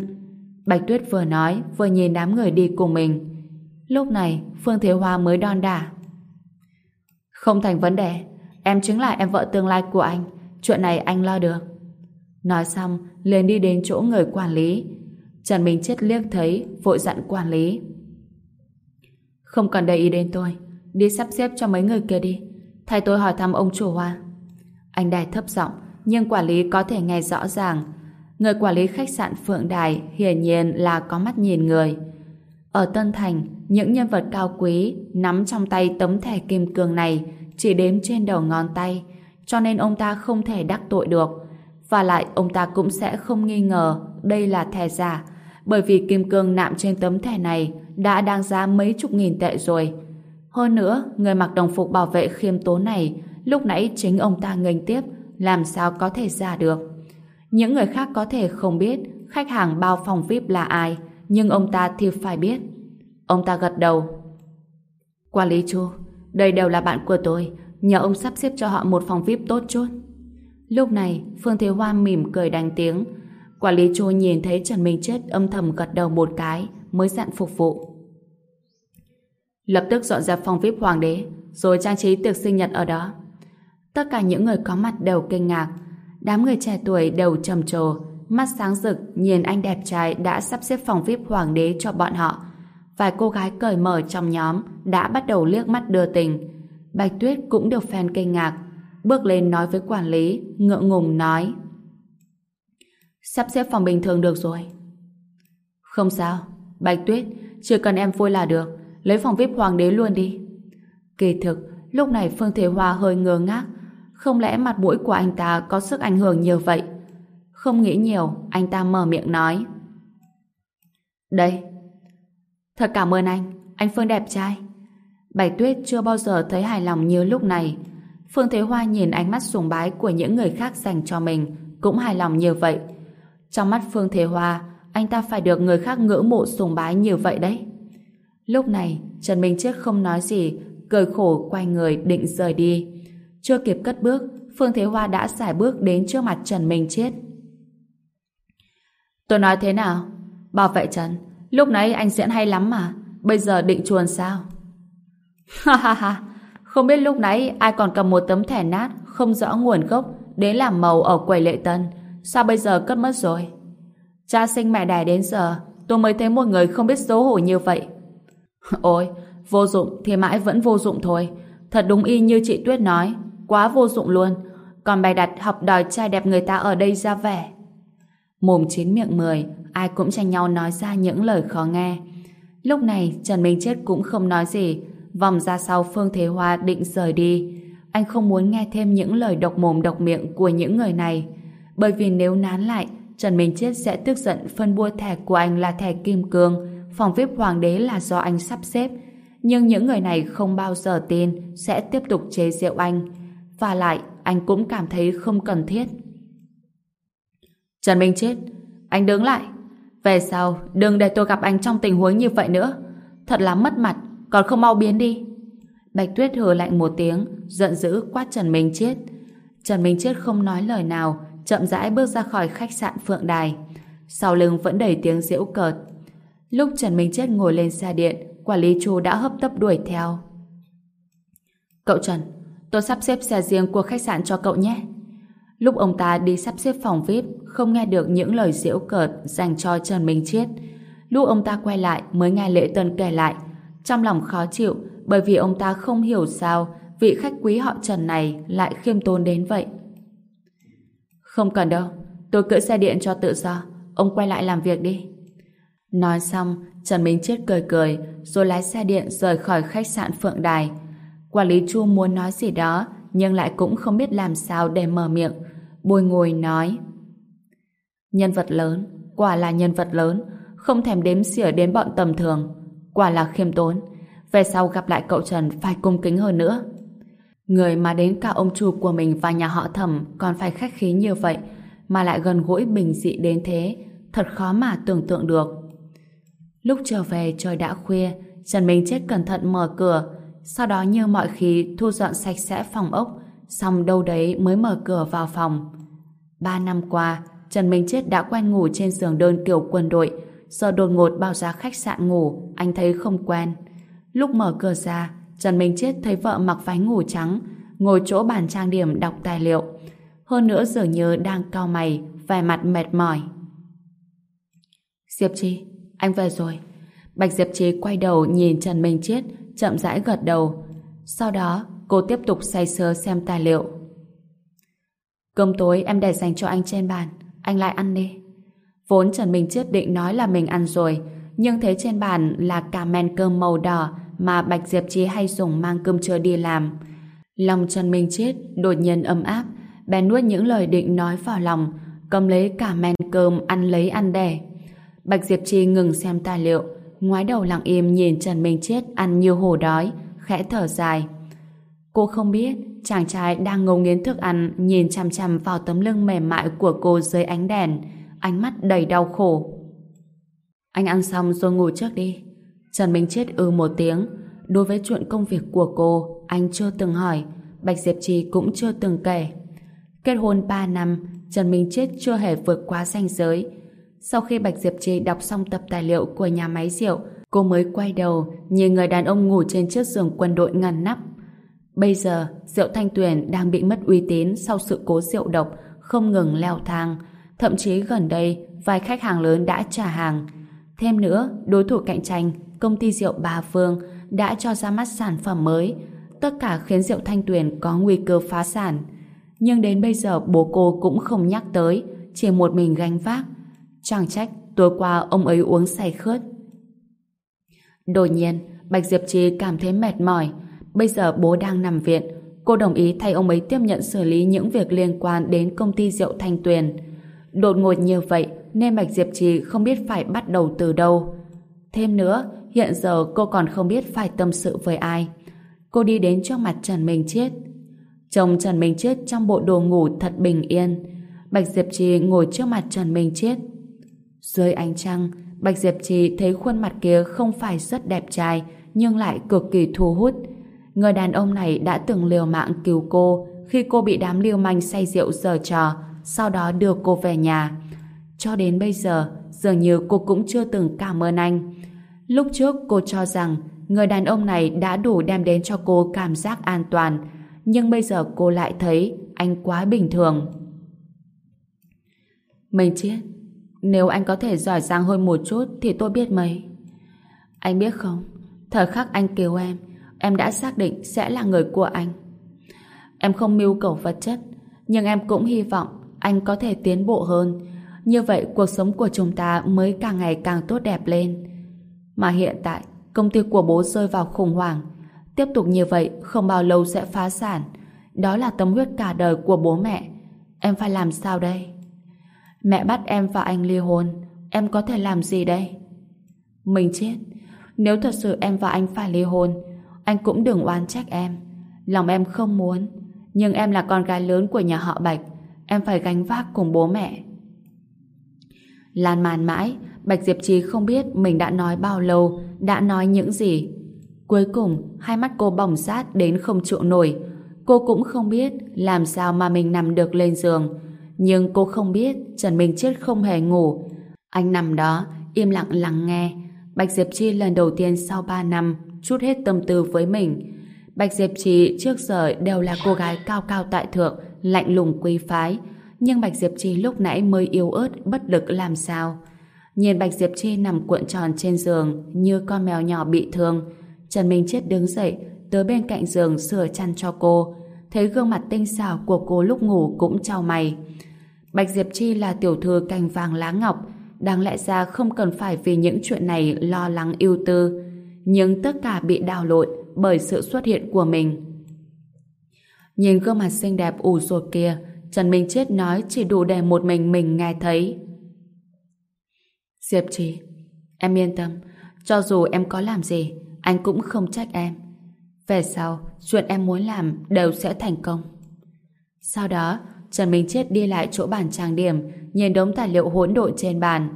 Speaker 1: Bạch Tuyết vừa nói, vừa nhìn đám người đi cùng mình. Lúc này, Phương Thế Hoa mới đon đả. Không thành vấn đề. Em chính là em vợ tương lai của anh. Chuyện này anh lo được. Nói xong, liền đi đến chỗ người quản lý. Trần Minh Chết liếc thấy, vội dặn quản lý. Không cần để ý đến tôi. Đi sắp xếp cho mấy người kia đi. Thay tôi hỏi thăm ông chủ hoa. Anh Đài thấp giọng, nhưng quản lý có thể nghe rõ ràng. Người quản lý khách sạn Phượng Đài hiển nhiên là có mắt nhìn người. Ở Tân Thành, những nhân vật cao quý nắm trong tay tấm thẻ kim cương này chỉ đếm trên đầu ngón tay, cho nên ông ta không thể đắc tội được. Và lại ông ta cũng sẽ không nghi ngờ đây là thẻ giả, bởi vì kim cương nạm trên tấm thẻ này đã đáng giá mấy chục nghìn tệ rồi. Hơn nữa, người mặc đồng phục bảo vệ khiêm tố này lúc nãy chính ông ta nghênh tiếp, làm sao có thể giả được. Những người khác có thể không biết khách hàng bao phòng VIP là ai, nhưng ông ta thì phải biết. Ông ta gật đầu. Quản lý Chu, đây đều là bạn của tôi, nhờ ông sắp xếp cho họ một phòng VIP tốt chút. Lúc này, Phương Thế Hoa mỉm cười đánh tiếng. Quản lý Chu nhìn thấy Trần Minh Chết âm thầm gật đầu một cái, mới dặn phục vụ. Lập tức dọn dẹp phòng VIP hoàng đế, rồi trang trí tiệc sinh nhật ở đó. Tất cả những người có mặt đều kinh ngạc. Đám người trẻ tuổi đều trầm trồ, mắt sáng rực nhìn anh đẹp trai đã sắp xếp phòng VIP hoàng đế cho bọn họ. Vài cô gái cởi mở trong nhóm đã bắt đầu liếc mắt đưa tình. Bạch Tuyết cũng được fan kinh ngạc, bước lên nói với quản lý, ngượng ngùng nói. Sắp xếp phòng bình thường được rồi. Không sao, Bạch Tuyết, chỉ cần em vui là được, lấy phòng VIP hoàng đế luôn đi. Kỳ thực, lúc này Phương Thế Hoa hơi ngơ ngác, không lẽ mặt mũi của anh ta có sức ảnh hưởng nhiều vậy? Không nghĩ nhiều, anh ta mở miệng nói. Đây. Thật cảm ơn anh, anh Phương đẹp trai. Bạch Tuyết chưa bao giờ thấy hài lòng như lúc này. Phương Thế Hoa nhìn ánh mắt sùng bái của những người khác dành cho mình, cũng hài lòng như vậy. Trong mắt Phương Thế Hoa, anh ta phải được người khác ngưỡng mộ sùng bái như vậy đấy. Lúc này, Trần Minh Chết không nói gì, cười khổ quay người định rời đi. Chưa kịp cất bước, Phương Thế Hoa đã xài bước đến trước mặt Trần Minh Chết. Tôi nói thế nào? Bảo vệ Trần, lúc nãy anh diễn hay lắm mà, bây giờ định chuồn sao? Ha ha ha, không biết lúc nãy ai còn cầm một tấm thẻ nát không rõ nguồn gốc đến làm màu ở quầy lệ tân, sao bây giờ cất mất rồi? Cha sinh mẹ đẻ đến giờ, tôi mới thấy một người không biết xấu hổ như vậy. [laughs] Ôi, vô dụng thì mãi vẫn vô dụng thôi. Thật đúng y như chị Tuyết nói, quá vô dụng luôn. Còn bài đặt học đòi trai đẹp người ta ở đây ra vẻ. Mồm chín miệng mười, ai cũng tranh nhau nói ra những lời khó nghe. Lúc này, Trần Minh Chết cũng không nói gì, vòng ra sau Phương Thế Hoa định rời đi. Anh không muốn nghe thêm những lời độc mồm độc miệng của những người này. Bởi vì nếu nán lại, Trần Minh Chết sẽ tức giận phân bua thẻ của anh là thẻ kim cương, phòng VIP hoàng đế là do anh sắp xếp. Nhưng những người này không bao giờ tin sẽ tiếp tục chế giễu anh. Và lại, anh cũng cảm thấy không cần thiết. Trần Minh Chết, anh đứng lại. Về sau, đừng để tôi gặp anh trong tình huống như vậy nữa. Thật là mất mặt, còn không mau biến đi. Bạch Tuyết hừ lạnh một tiếng, giận dữ quát Trần Minh Chết. Trần Minh Chết không nói lời nào, chậm rãi bước ra khỏi khách sạn Phượng Đài. Sau lưng vẫn đầy tiếng giễu cợt. Lúc Trần Minh Chết ngồi lên xe điện, quản lý Chu đã hấp tấp đuổi theo. Cậu Trần, tôi sắp xếp xe riêng của khách sạn cho cậu nhé. Lúc ông ta đi sắp xếp phòng VIP, không nghe được những lời giễu cợt dành cho Trần Minh Chết. Lúc ông ta quay lại mới nghe Lệ Tân kể lại. Trong lòng khó chịu bởi vì ông ta không hiểu sao vị khách quý họ Trần này lại khiêm tốn đến vậy. Không cần đâu, tôi cưỡi xe điện cho tự do, ông quay lại làm việc đi. Nói xong, Trần Minh Chết cười cười, rồi lái xe điện rời khỏi khách sạn Phượng Đài. Quản lý Chu muốn nói gì đó, nhưng lại cũng không biết làm sao để mở miệng. Bồi ngồi nói. Nhân vật lớn, quả là nhân vật lớn, không thèm đếm xỉa đến bọn tầm thường. Quả là khiêm tốn. Về sau gặp lại cậu Trần phải cung kính hơn nữa. Người mà đến cả ông chủ của mình và nhà họ thẩm còn phải khách khí như vậy, mà lại gần gũi bình dị đến thế, thật khó mà tưởng tượng được. Lúc trở về trời đã khuya, Trần Minh Chết cẩn thận mở cửa, sau đó như mọi khi thu dọn sạch sẽ phòng ốc, xong đâu đấy mới mở cửa vào phòng. Ba năm qua, Trần Minh Chết đã quen ngủ trên giường đơn kiểu quân đội, giờ đột ngột bao ra khách sạn ngủ, anh thấy không quen. Lúc mở cửa ra, Trần Minh Chết thấy vợ mặc váy ngủ trắng, ngồi chỗ bàn trang điểm đọc tài liệu. Hơn nữa dường như đang cau mày, vẻ mặt mệt mỏi. Diệp Chi, anh về rồi. Bạch Diệp Chi quay đầu nhìn Trần Minh Chết, chậm rãi gật đầu. Sau đó, cô tiếp tục say sưa xem tài liệu. Cơm tối em để dành cho anh trên bàn, anh lại ăn đi. Vốn Trần Minh Chết định nói là mình ăn rồi, nhưng thấy trên bàn là cả men cơm màu đỏ mà Bạch Diệp Chi hay dùng mang cơm trưa đi làm. Lòng Trần Minh Chết đột nhiên ấm áp, bèn nuốt những lời định nói vào lòng, cầm lấy cả men cơm ăn lấy ăn đẻ. Bạch Diệp Chi ngừng xem tài liệu, ngoái đầu lặng im nhìn Trần Minh Chết ăn như hổ đói, khẽ thở dài. Cô không biết, chàng trai đang ngấu nghiến thức ăn nhìn chằm chằm vào tấm lưng mềm mại của cô dưới ánh đèn, ánh mắt đầy đau khổ. Anh ăn xong rồi ngủ trước đi. Trần Minh Chết ư ừ một tiếng. Đối với chuyện công việc của cô, anh chưa từng hỏi, Bạch Diệp Trì cũng chưa từng kể. Kết hôn 3 năm, Trần Minh Chết chưa hề vượt qua ranh giới. Sau khi Bạch Diệp Trì đọc xong tập tài liệu của nhà máy rượu, cô mới quay đầu nhìn người đàn ông ngủ trên chiếc giường quân đội ngăn nắp. Bây giờ, rượu thanh tuyển đang bị mất uy tín sau sự cố rượu độc, không ngừng leo thang. Thậm chí gần đây, vài khách hàng lớn đã trả hàng. Thêm nữa, đối thủ cạnh tranh, công ty rượu bà Phương đã cho ra mắt sản phẩm mới. Tất cả khiến rượu thanh tuyền có nguy cơ phá sản. Nhưng đến bây giờ bố cô cũng không nhắc tới, chỉ một mình gánh vác. Chẳng trách tối qua ông ấy uống say khướt. Đột nhiên, Bạch Diệp Trì cảm thấy mệt mỏi. Bây giờ bố đang nằm viện. Cô đồng ý thay ông ấy tiếp nhận xử lý những việc liên quan đến công ty rượu Thanh Tuyền. Đột ngột như vậy nên Bạch Diệp Trì không biết phải bắt đầu từ đâu. Thêm nữa, hiện giờ cô còn không biết phải tâm sự với ai. Cô đi đến trước mặt Trần Minh Chết. Chồng Trần Minh Chết trong bộ đồ ngủ thật bình yên. Bạch Diệp Trì ngồi trước mặt Trần Minh Chết. Dưới ánh trăng, Bạch Diệp Trì thấy khuôn mặt kia không phải rất đẹp trai, nhưng lại cực kỳ thu hút. Người đàn ông này đã từng liều mạng cứu cô khi cô bị đám liêu manh say rượu giở trò, sau đó đưa cô về nhà. Cho đến bây giờ, dường như cô cũng chưa từng cảm ơn anh. Lúc trước cô cho rằng người đàn ông này đã đủ đem đến cho cô cảm giác an toàn, nhưng bây giờ cô lại thấy anh quá bình thường. Mình chết. Nếu anh có thể giỏi giang hơn một chút thì tôi biết mấy. Anh biết không, thời khắc anh kêu em, em đã xác định sẽ là người của anh. Em không mưu cầu vật chất, nhưng em cũng hy vọng anh có thể tiến bộ hơn. Như vậy cuộc sống của chúng ta mới càng ngày càng tốt đẹp lên. Mà hiện tại, công ty của bố rơi vào khủng hoảng. Tiếp tục như vậy, không bao lâu sẽ phá sản. Đó là tâm huyết cả đời của bố mẹ. Em phải làm sao đây? Mẹ bắt em và anh ly hôn. Em có thể làm gì đây? Mình chết. Nếu thật sự em và anh phải ly hôn, anh cũng đừng oán trách em. Lòng em không muốn. Nhưng em là con gái lớn của nhà họ Bạch. Em phải gánh vác cùng bố mẹ. Lan man mãi, Bạch Diệp Trì không biết mình đã nói bao lâu, đã nói những gì. Cuối cùng, hai mắt cô bỏng sát đến không chịu nổi. Cô cũng không biết làm sao mà mình nằm được lên giường. Nhưng cô không biết Trần Minh Chết không hề ngủ. Anh nằm đó, im lặng lắng nghe. Bạch Diệp Chi lần đầu tiên sau 3 năm chút hết tâm tư với mình. Bạch Diệp Chi trước giờ đều là cô gái cao cao tại thượng, lạnh lùng quý phái. Nhưng Bạch Diệp Chi lúc nãy mới yếu ớt, bất lực làm sao. Nhìn Bạch Diệp Chi nằm cuộn tròn trên giường như con mèo nhỏ bị thương. Trần Minh Chết đứng dậy, tới bên cạnh giường sửa chăn cho cô. Thấy gương mặt tinh xảo của cô lúc ngủ cũng trao mày. Bạch Diệp Chi là tiểu thư cành vàng lá ngọc, đáng lẽ ra không cần phải vì những chuyện này lo lắng ưu tư. Nhưng tất cả bị đào lộn bởi sự xuất hiện của mình. Nhìn gương mặt xinh đẹp ủ rột kia, Trần Minh Chết nói chỉ đủ để một mình mình nghe thấy. Diệp Trì, em yên tâm, cho dù em có làm gì, anh cũng không trách em. Về sau, chuyện em muốn làm đều sẽ thành công. Sau đó, Trần Minh Chết đi lại chỗ bàn trang điểm, nhìn đống tài liệu hỗn độn trên bàn.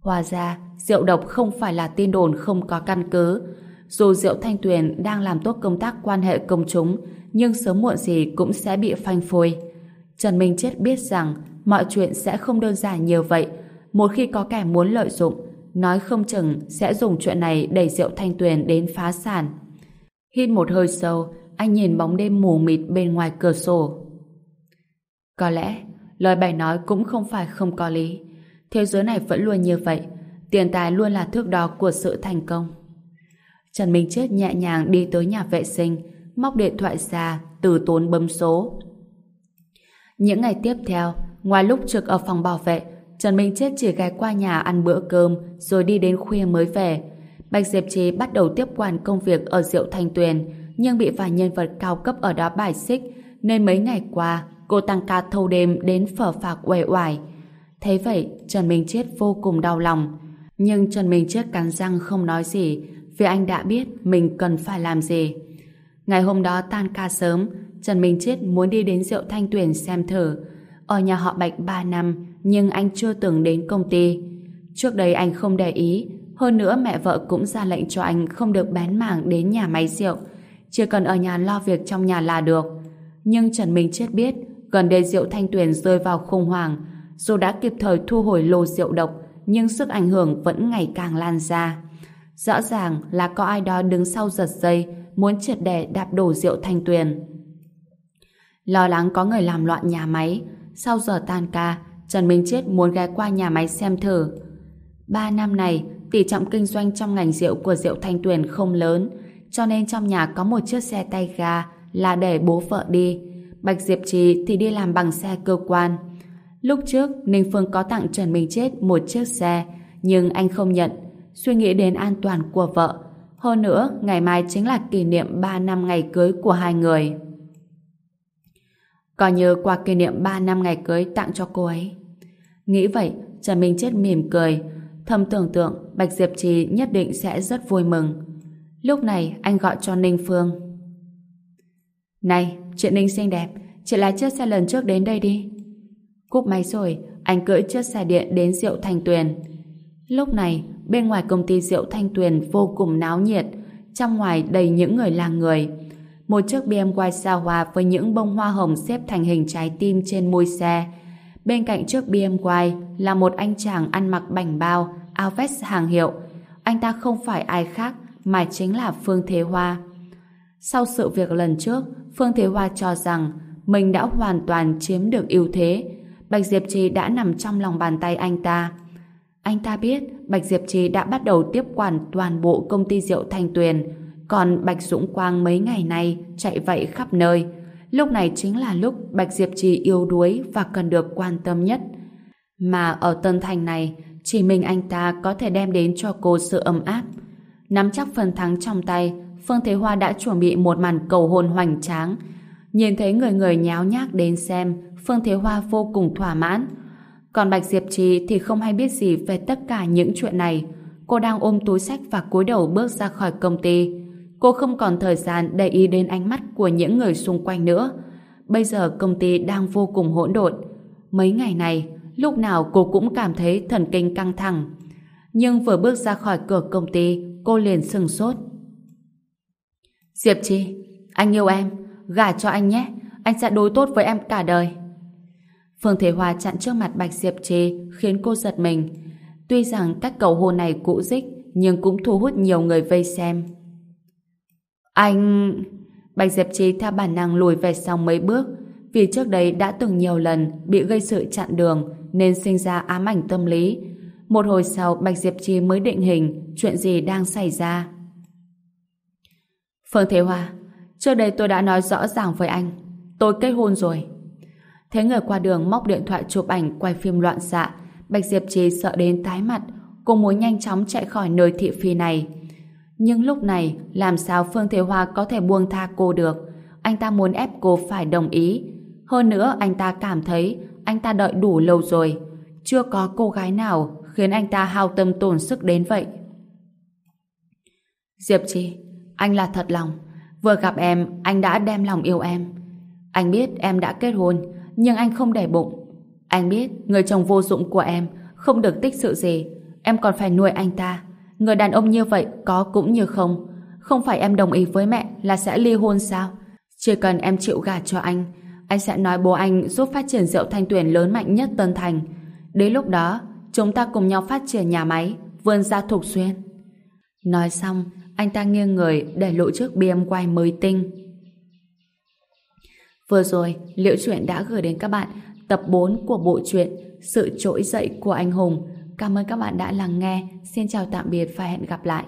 Speaker 1: Hóa ra, rượu độc không phải là tin đồn không có căn cứ. Dù rượu thanh tuyền đang làm tốt công tác quan hệ công chúng, nhưng sớm muộn gì cũng sẽ bị phanh phui. Trần Minh Chết biết rằng mọi chuyện sẽ không đơn giản như vậy. Một khi có kẻ muốn lợi dụng, nói không chừng sẽ dùng chuyện này đẩy rượu thanh tuyền đến phá sản. Hít một hơi sâu, anh nhìn bóng đêm mù mịt bên ngoài cửa sổ. Có lẽ, lời bài nói cũng không phải không có lý. Thế giới này vẫn luôn như vậy. Tiền tài luôn là thước đo của sự thành công. Trần Minh Chết nhẹ nhàng đi tới nhà vệ sinh, móc điện thoại ra, từ tốn bấm số. Những ngày tiếp theo, ngoài lúc trực ở phòng bảo vệ, Trần Minh Chết chỉ ghé qua nhà ăn bữa cơm rồi đi đến khuya mới về. Bạch Diệp Trí bắt đầu tiếp quản công việc ở Diệu Thanh Tuyền nhưng bị vài nhân vật cao cấp ở đó bài xích nên mấy ngày qua cô tăng ca thâu đêm đến phở phạc uể oải. Thấy vậy, Trần Minh Chết vô cùng đau lòng. Nhưng Trần Minh Chết cắn răng không nói gì vì anh đã biết mình cần phải làm gì. Ngày hôm đó tan ca sớm, Trần Minh Chết muốn đi đến rượu thanh tuyển xem thử. Ở nhà họ Bạch 3 năm, nhưng anh chưa từng đến công ty. Trước đây anh không để ý, hơn nữa mẹ vợ cũng ra lệnh cho anh không được bén mảng đến nhà máy rượu. Chỉ cần ở nhà lo việc trong nhà là được. Nhưng Trần Minh Chết biết gần đây rượu thanh tuyền rơi vào khủng hoảng dù đã kịp thời thu hồi lô rượu độc nhưng sức ảnh hưởng vẫn ngày càng lan ra. Rõ ràng là có ai đó đứng sau giật dây muốn triệt để đạp đổ rượu thanh tuyền. Lo lắng có người làm loạn nhà máy sau giờ tan ca Trần Minh Chết muốn ghé qua nhà máy xem thử. Ba năm này tỷ trọng kinh doanh trong ngành rượu của rượu thanh tuyền không lớn cho nên trong nhà có một chiếc xe tay ga là để bố vợ đi Bạch Diệp Trì thì đi làm bằng xe cơ quan. Lúc trước, Ninh Phương có tặng Trần Minh Chết một chiếc xe, nhưng anh không nhận, suy nghĩ đến an toàn của vợ. Hơn nữa, ngày mai chính là kỷ niệm 3 năm ngày cưới của hai người. Coi như qua kỷ niệm 3 năm ngày cưới tặng cho cô ấy. Nghĩ vậy, Trần Minh Chết mỉm cười, thầm tưởng tượng Bạch Diệp Trì nhất định sẽ rất vui mừng. Lúc này, anh gọi cho Ninh Phương. Này, chị Ninh xinh đẹp, chị lái chiếc xe lần trước đến đây đi. Cúp máy rồi, anh cưỡi chiếc xe điện đến rượu thành Tuyền. Lúc này, bên ngoài công ty rượu Thanh Tuyền vô cùng náo nhiệt, trong ngoài đầy những người làng người. Một chiếc BMW xa hoa với những bông hoa hồng xếp thành hình trái tim trên môi xe. Bên cạnh chiếc BMW là một anh chàng ăn mặc bảnh bao, áo vest hàng hiệu. Anh ta không phải ai khác mà chính là Phương Thế Hoa. Sau sự việc lần trước, Phương Thế Hoa cho rằng mình đã hoàn toàn chiếm được ưu thế. Bạch Diệp Trì đã nằm trong lòng bàn tay anh ta. Anh ta biết Bạch Diệp Trì đã bắt đầu tiếp quản toàn bộ công ty rượu Thanh Tuyền, còn Bạch Dũng Quang mấy ngày nay chạy vậy khắp nơi. Lúc này chính là lúc Bạch Diệp Trì yếu đuối và cần được quan tâm nhất. Mà ở Tân Thành này, chỉ mình anh ta có thể đem đến cho cô sự ấm áp. Nắm chắc phần thắng trong tay, Phương Thế Hoa đã chuẩn bị một màn cầu hôn hoành tráng. Nhìn thấy người người nháo nhác đến xem, Phương Thế Hoa vô cùng thỏa mãn. Còn Bạch Diệp Trì thì không hay biết gì về tất cả những chuyện này. Cô đang ôm túi sách và cúi đầu bước ra khỏi công ty. Cô không còn thời gian để ý đến ánh mắt của những người xung quanh nữa. Bây giờ công ty đang vô cùng hỗn độn. Mấy ngày này, lúc nào cô cũng cảm thấy thần kinh căng thẳng. Nhưng vừa bước ra khỏi cửa công ty, cô liền sừng sốt. Diệp Chi, anh yêu em, gả cho anh nhé, anh sẽ đối tốt với em cả đời. Phương Thế Hoa chặn trước mặt Bạch Diệp Trì khiến cô giật mình. Tuy rằng các cầu hôn này cũ dích nhưng cũng thu hút nhiều người vây xem. Anh... Bạch Diệp Trì theo bản năng lùi về sau mấy bước vì trước đây đã từng nhiều lần bị gây sự chặn đường nên sinh ra ám ảnh tâm lý. Một hồi sau Bạch Diệp Trì mới định hình chuyện gì đang xảy ra. Phương Thế Hoa, trước đây tôi đã nói rõ ràng với anh. Tôi kết hôn rồi. Thấy người qua đường móc điện thoại chụp ảnh quay phim loạn xạ, Bạch Diệp Trì sợ đến tái mặt, cô muốn nhanh chóng chạy khỏi nơi thị phi này. Nhưng lúc này, làm sao Phương Thế Hoa có thể buông tha cô được? Anh ta muốn ép cô phải đồng ý. Hơn nữa, anh ta cảm thấy anh ta đợi đủ lâu rồi. Chưa có cô gái nào khiến anh ta hao tâm tổn sức đến vậy. Diệp Trì, anh là thật lòng. Vừa gặp em, anh đã đem lòng yêu em. Anh biết em đã kết hôn, nhưng anh không để bụng. Anh biết người chồng vô dụng của em không được tích sự gì. Em còn phải nuôi anh ta. Người đàn ông như vậy có cũng như không. Không phải em đồng ý với mẹ là sẽ ly hôn sao? Chỉ cần em chịu gả cho anh, anh sẽ nói bố anh giúp phát triển rượu thanh tuyển lớn mạnh nhất Tân Thành. Đến lúc đó, chúng ta cùng nhau phát triển nhà máy, vươn ra thục xuyên. Nói xong, anh ta nghiêng người để lộ chiếc BMW mới tinh. Vừa rồi, Liễu Chuyện đã gửi đến các bạn tập 4 của bộ truyện Sự trỗi dậy của anh hùng. Cảm ơn các bạn đã lắng nghe. Xin chào tạm biệt và hẹn gặp lại.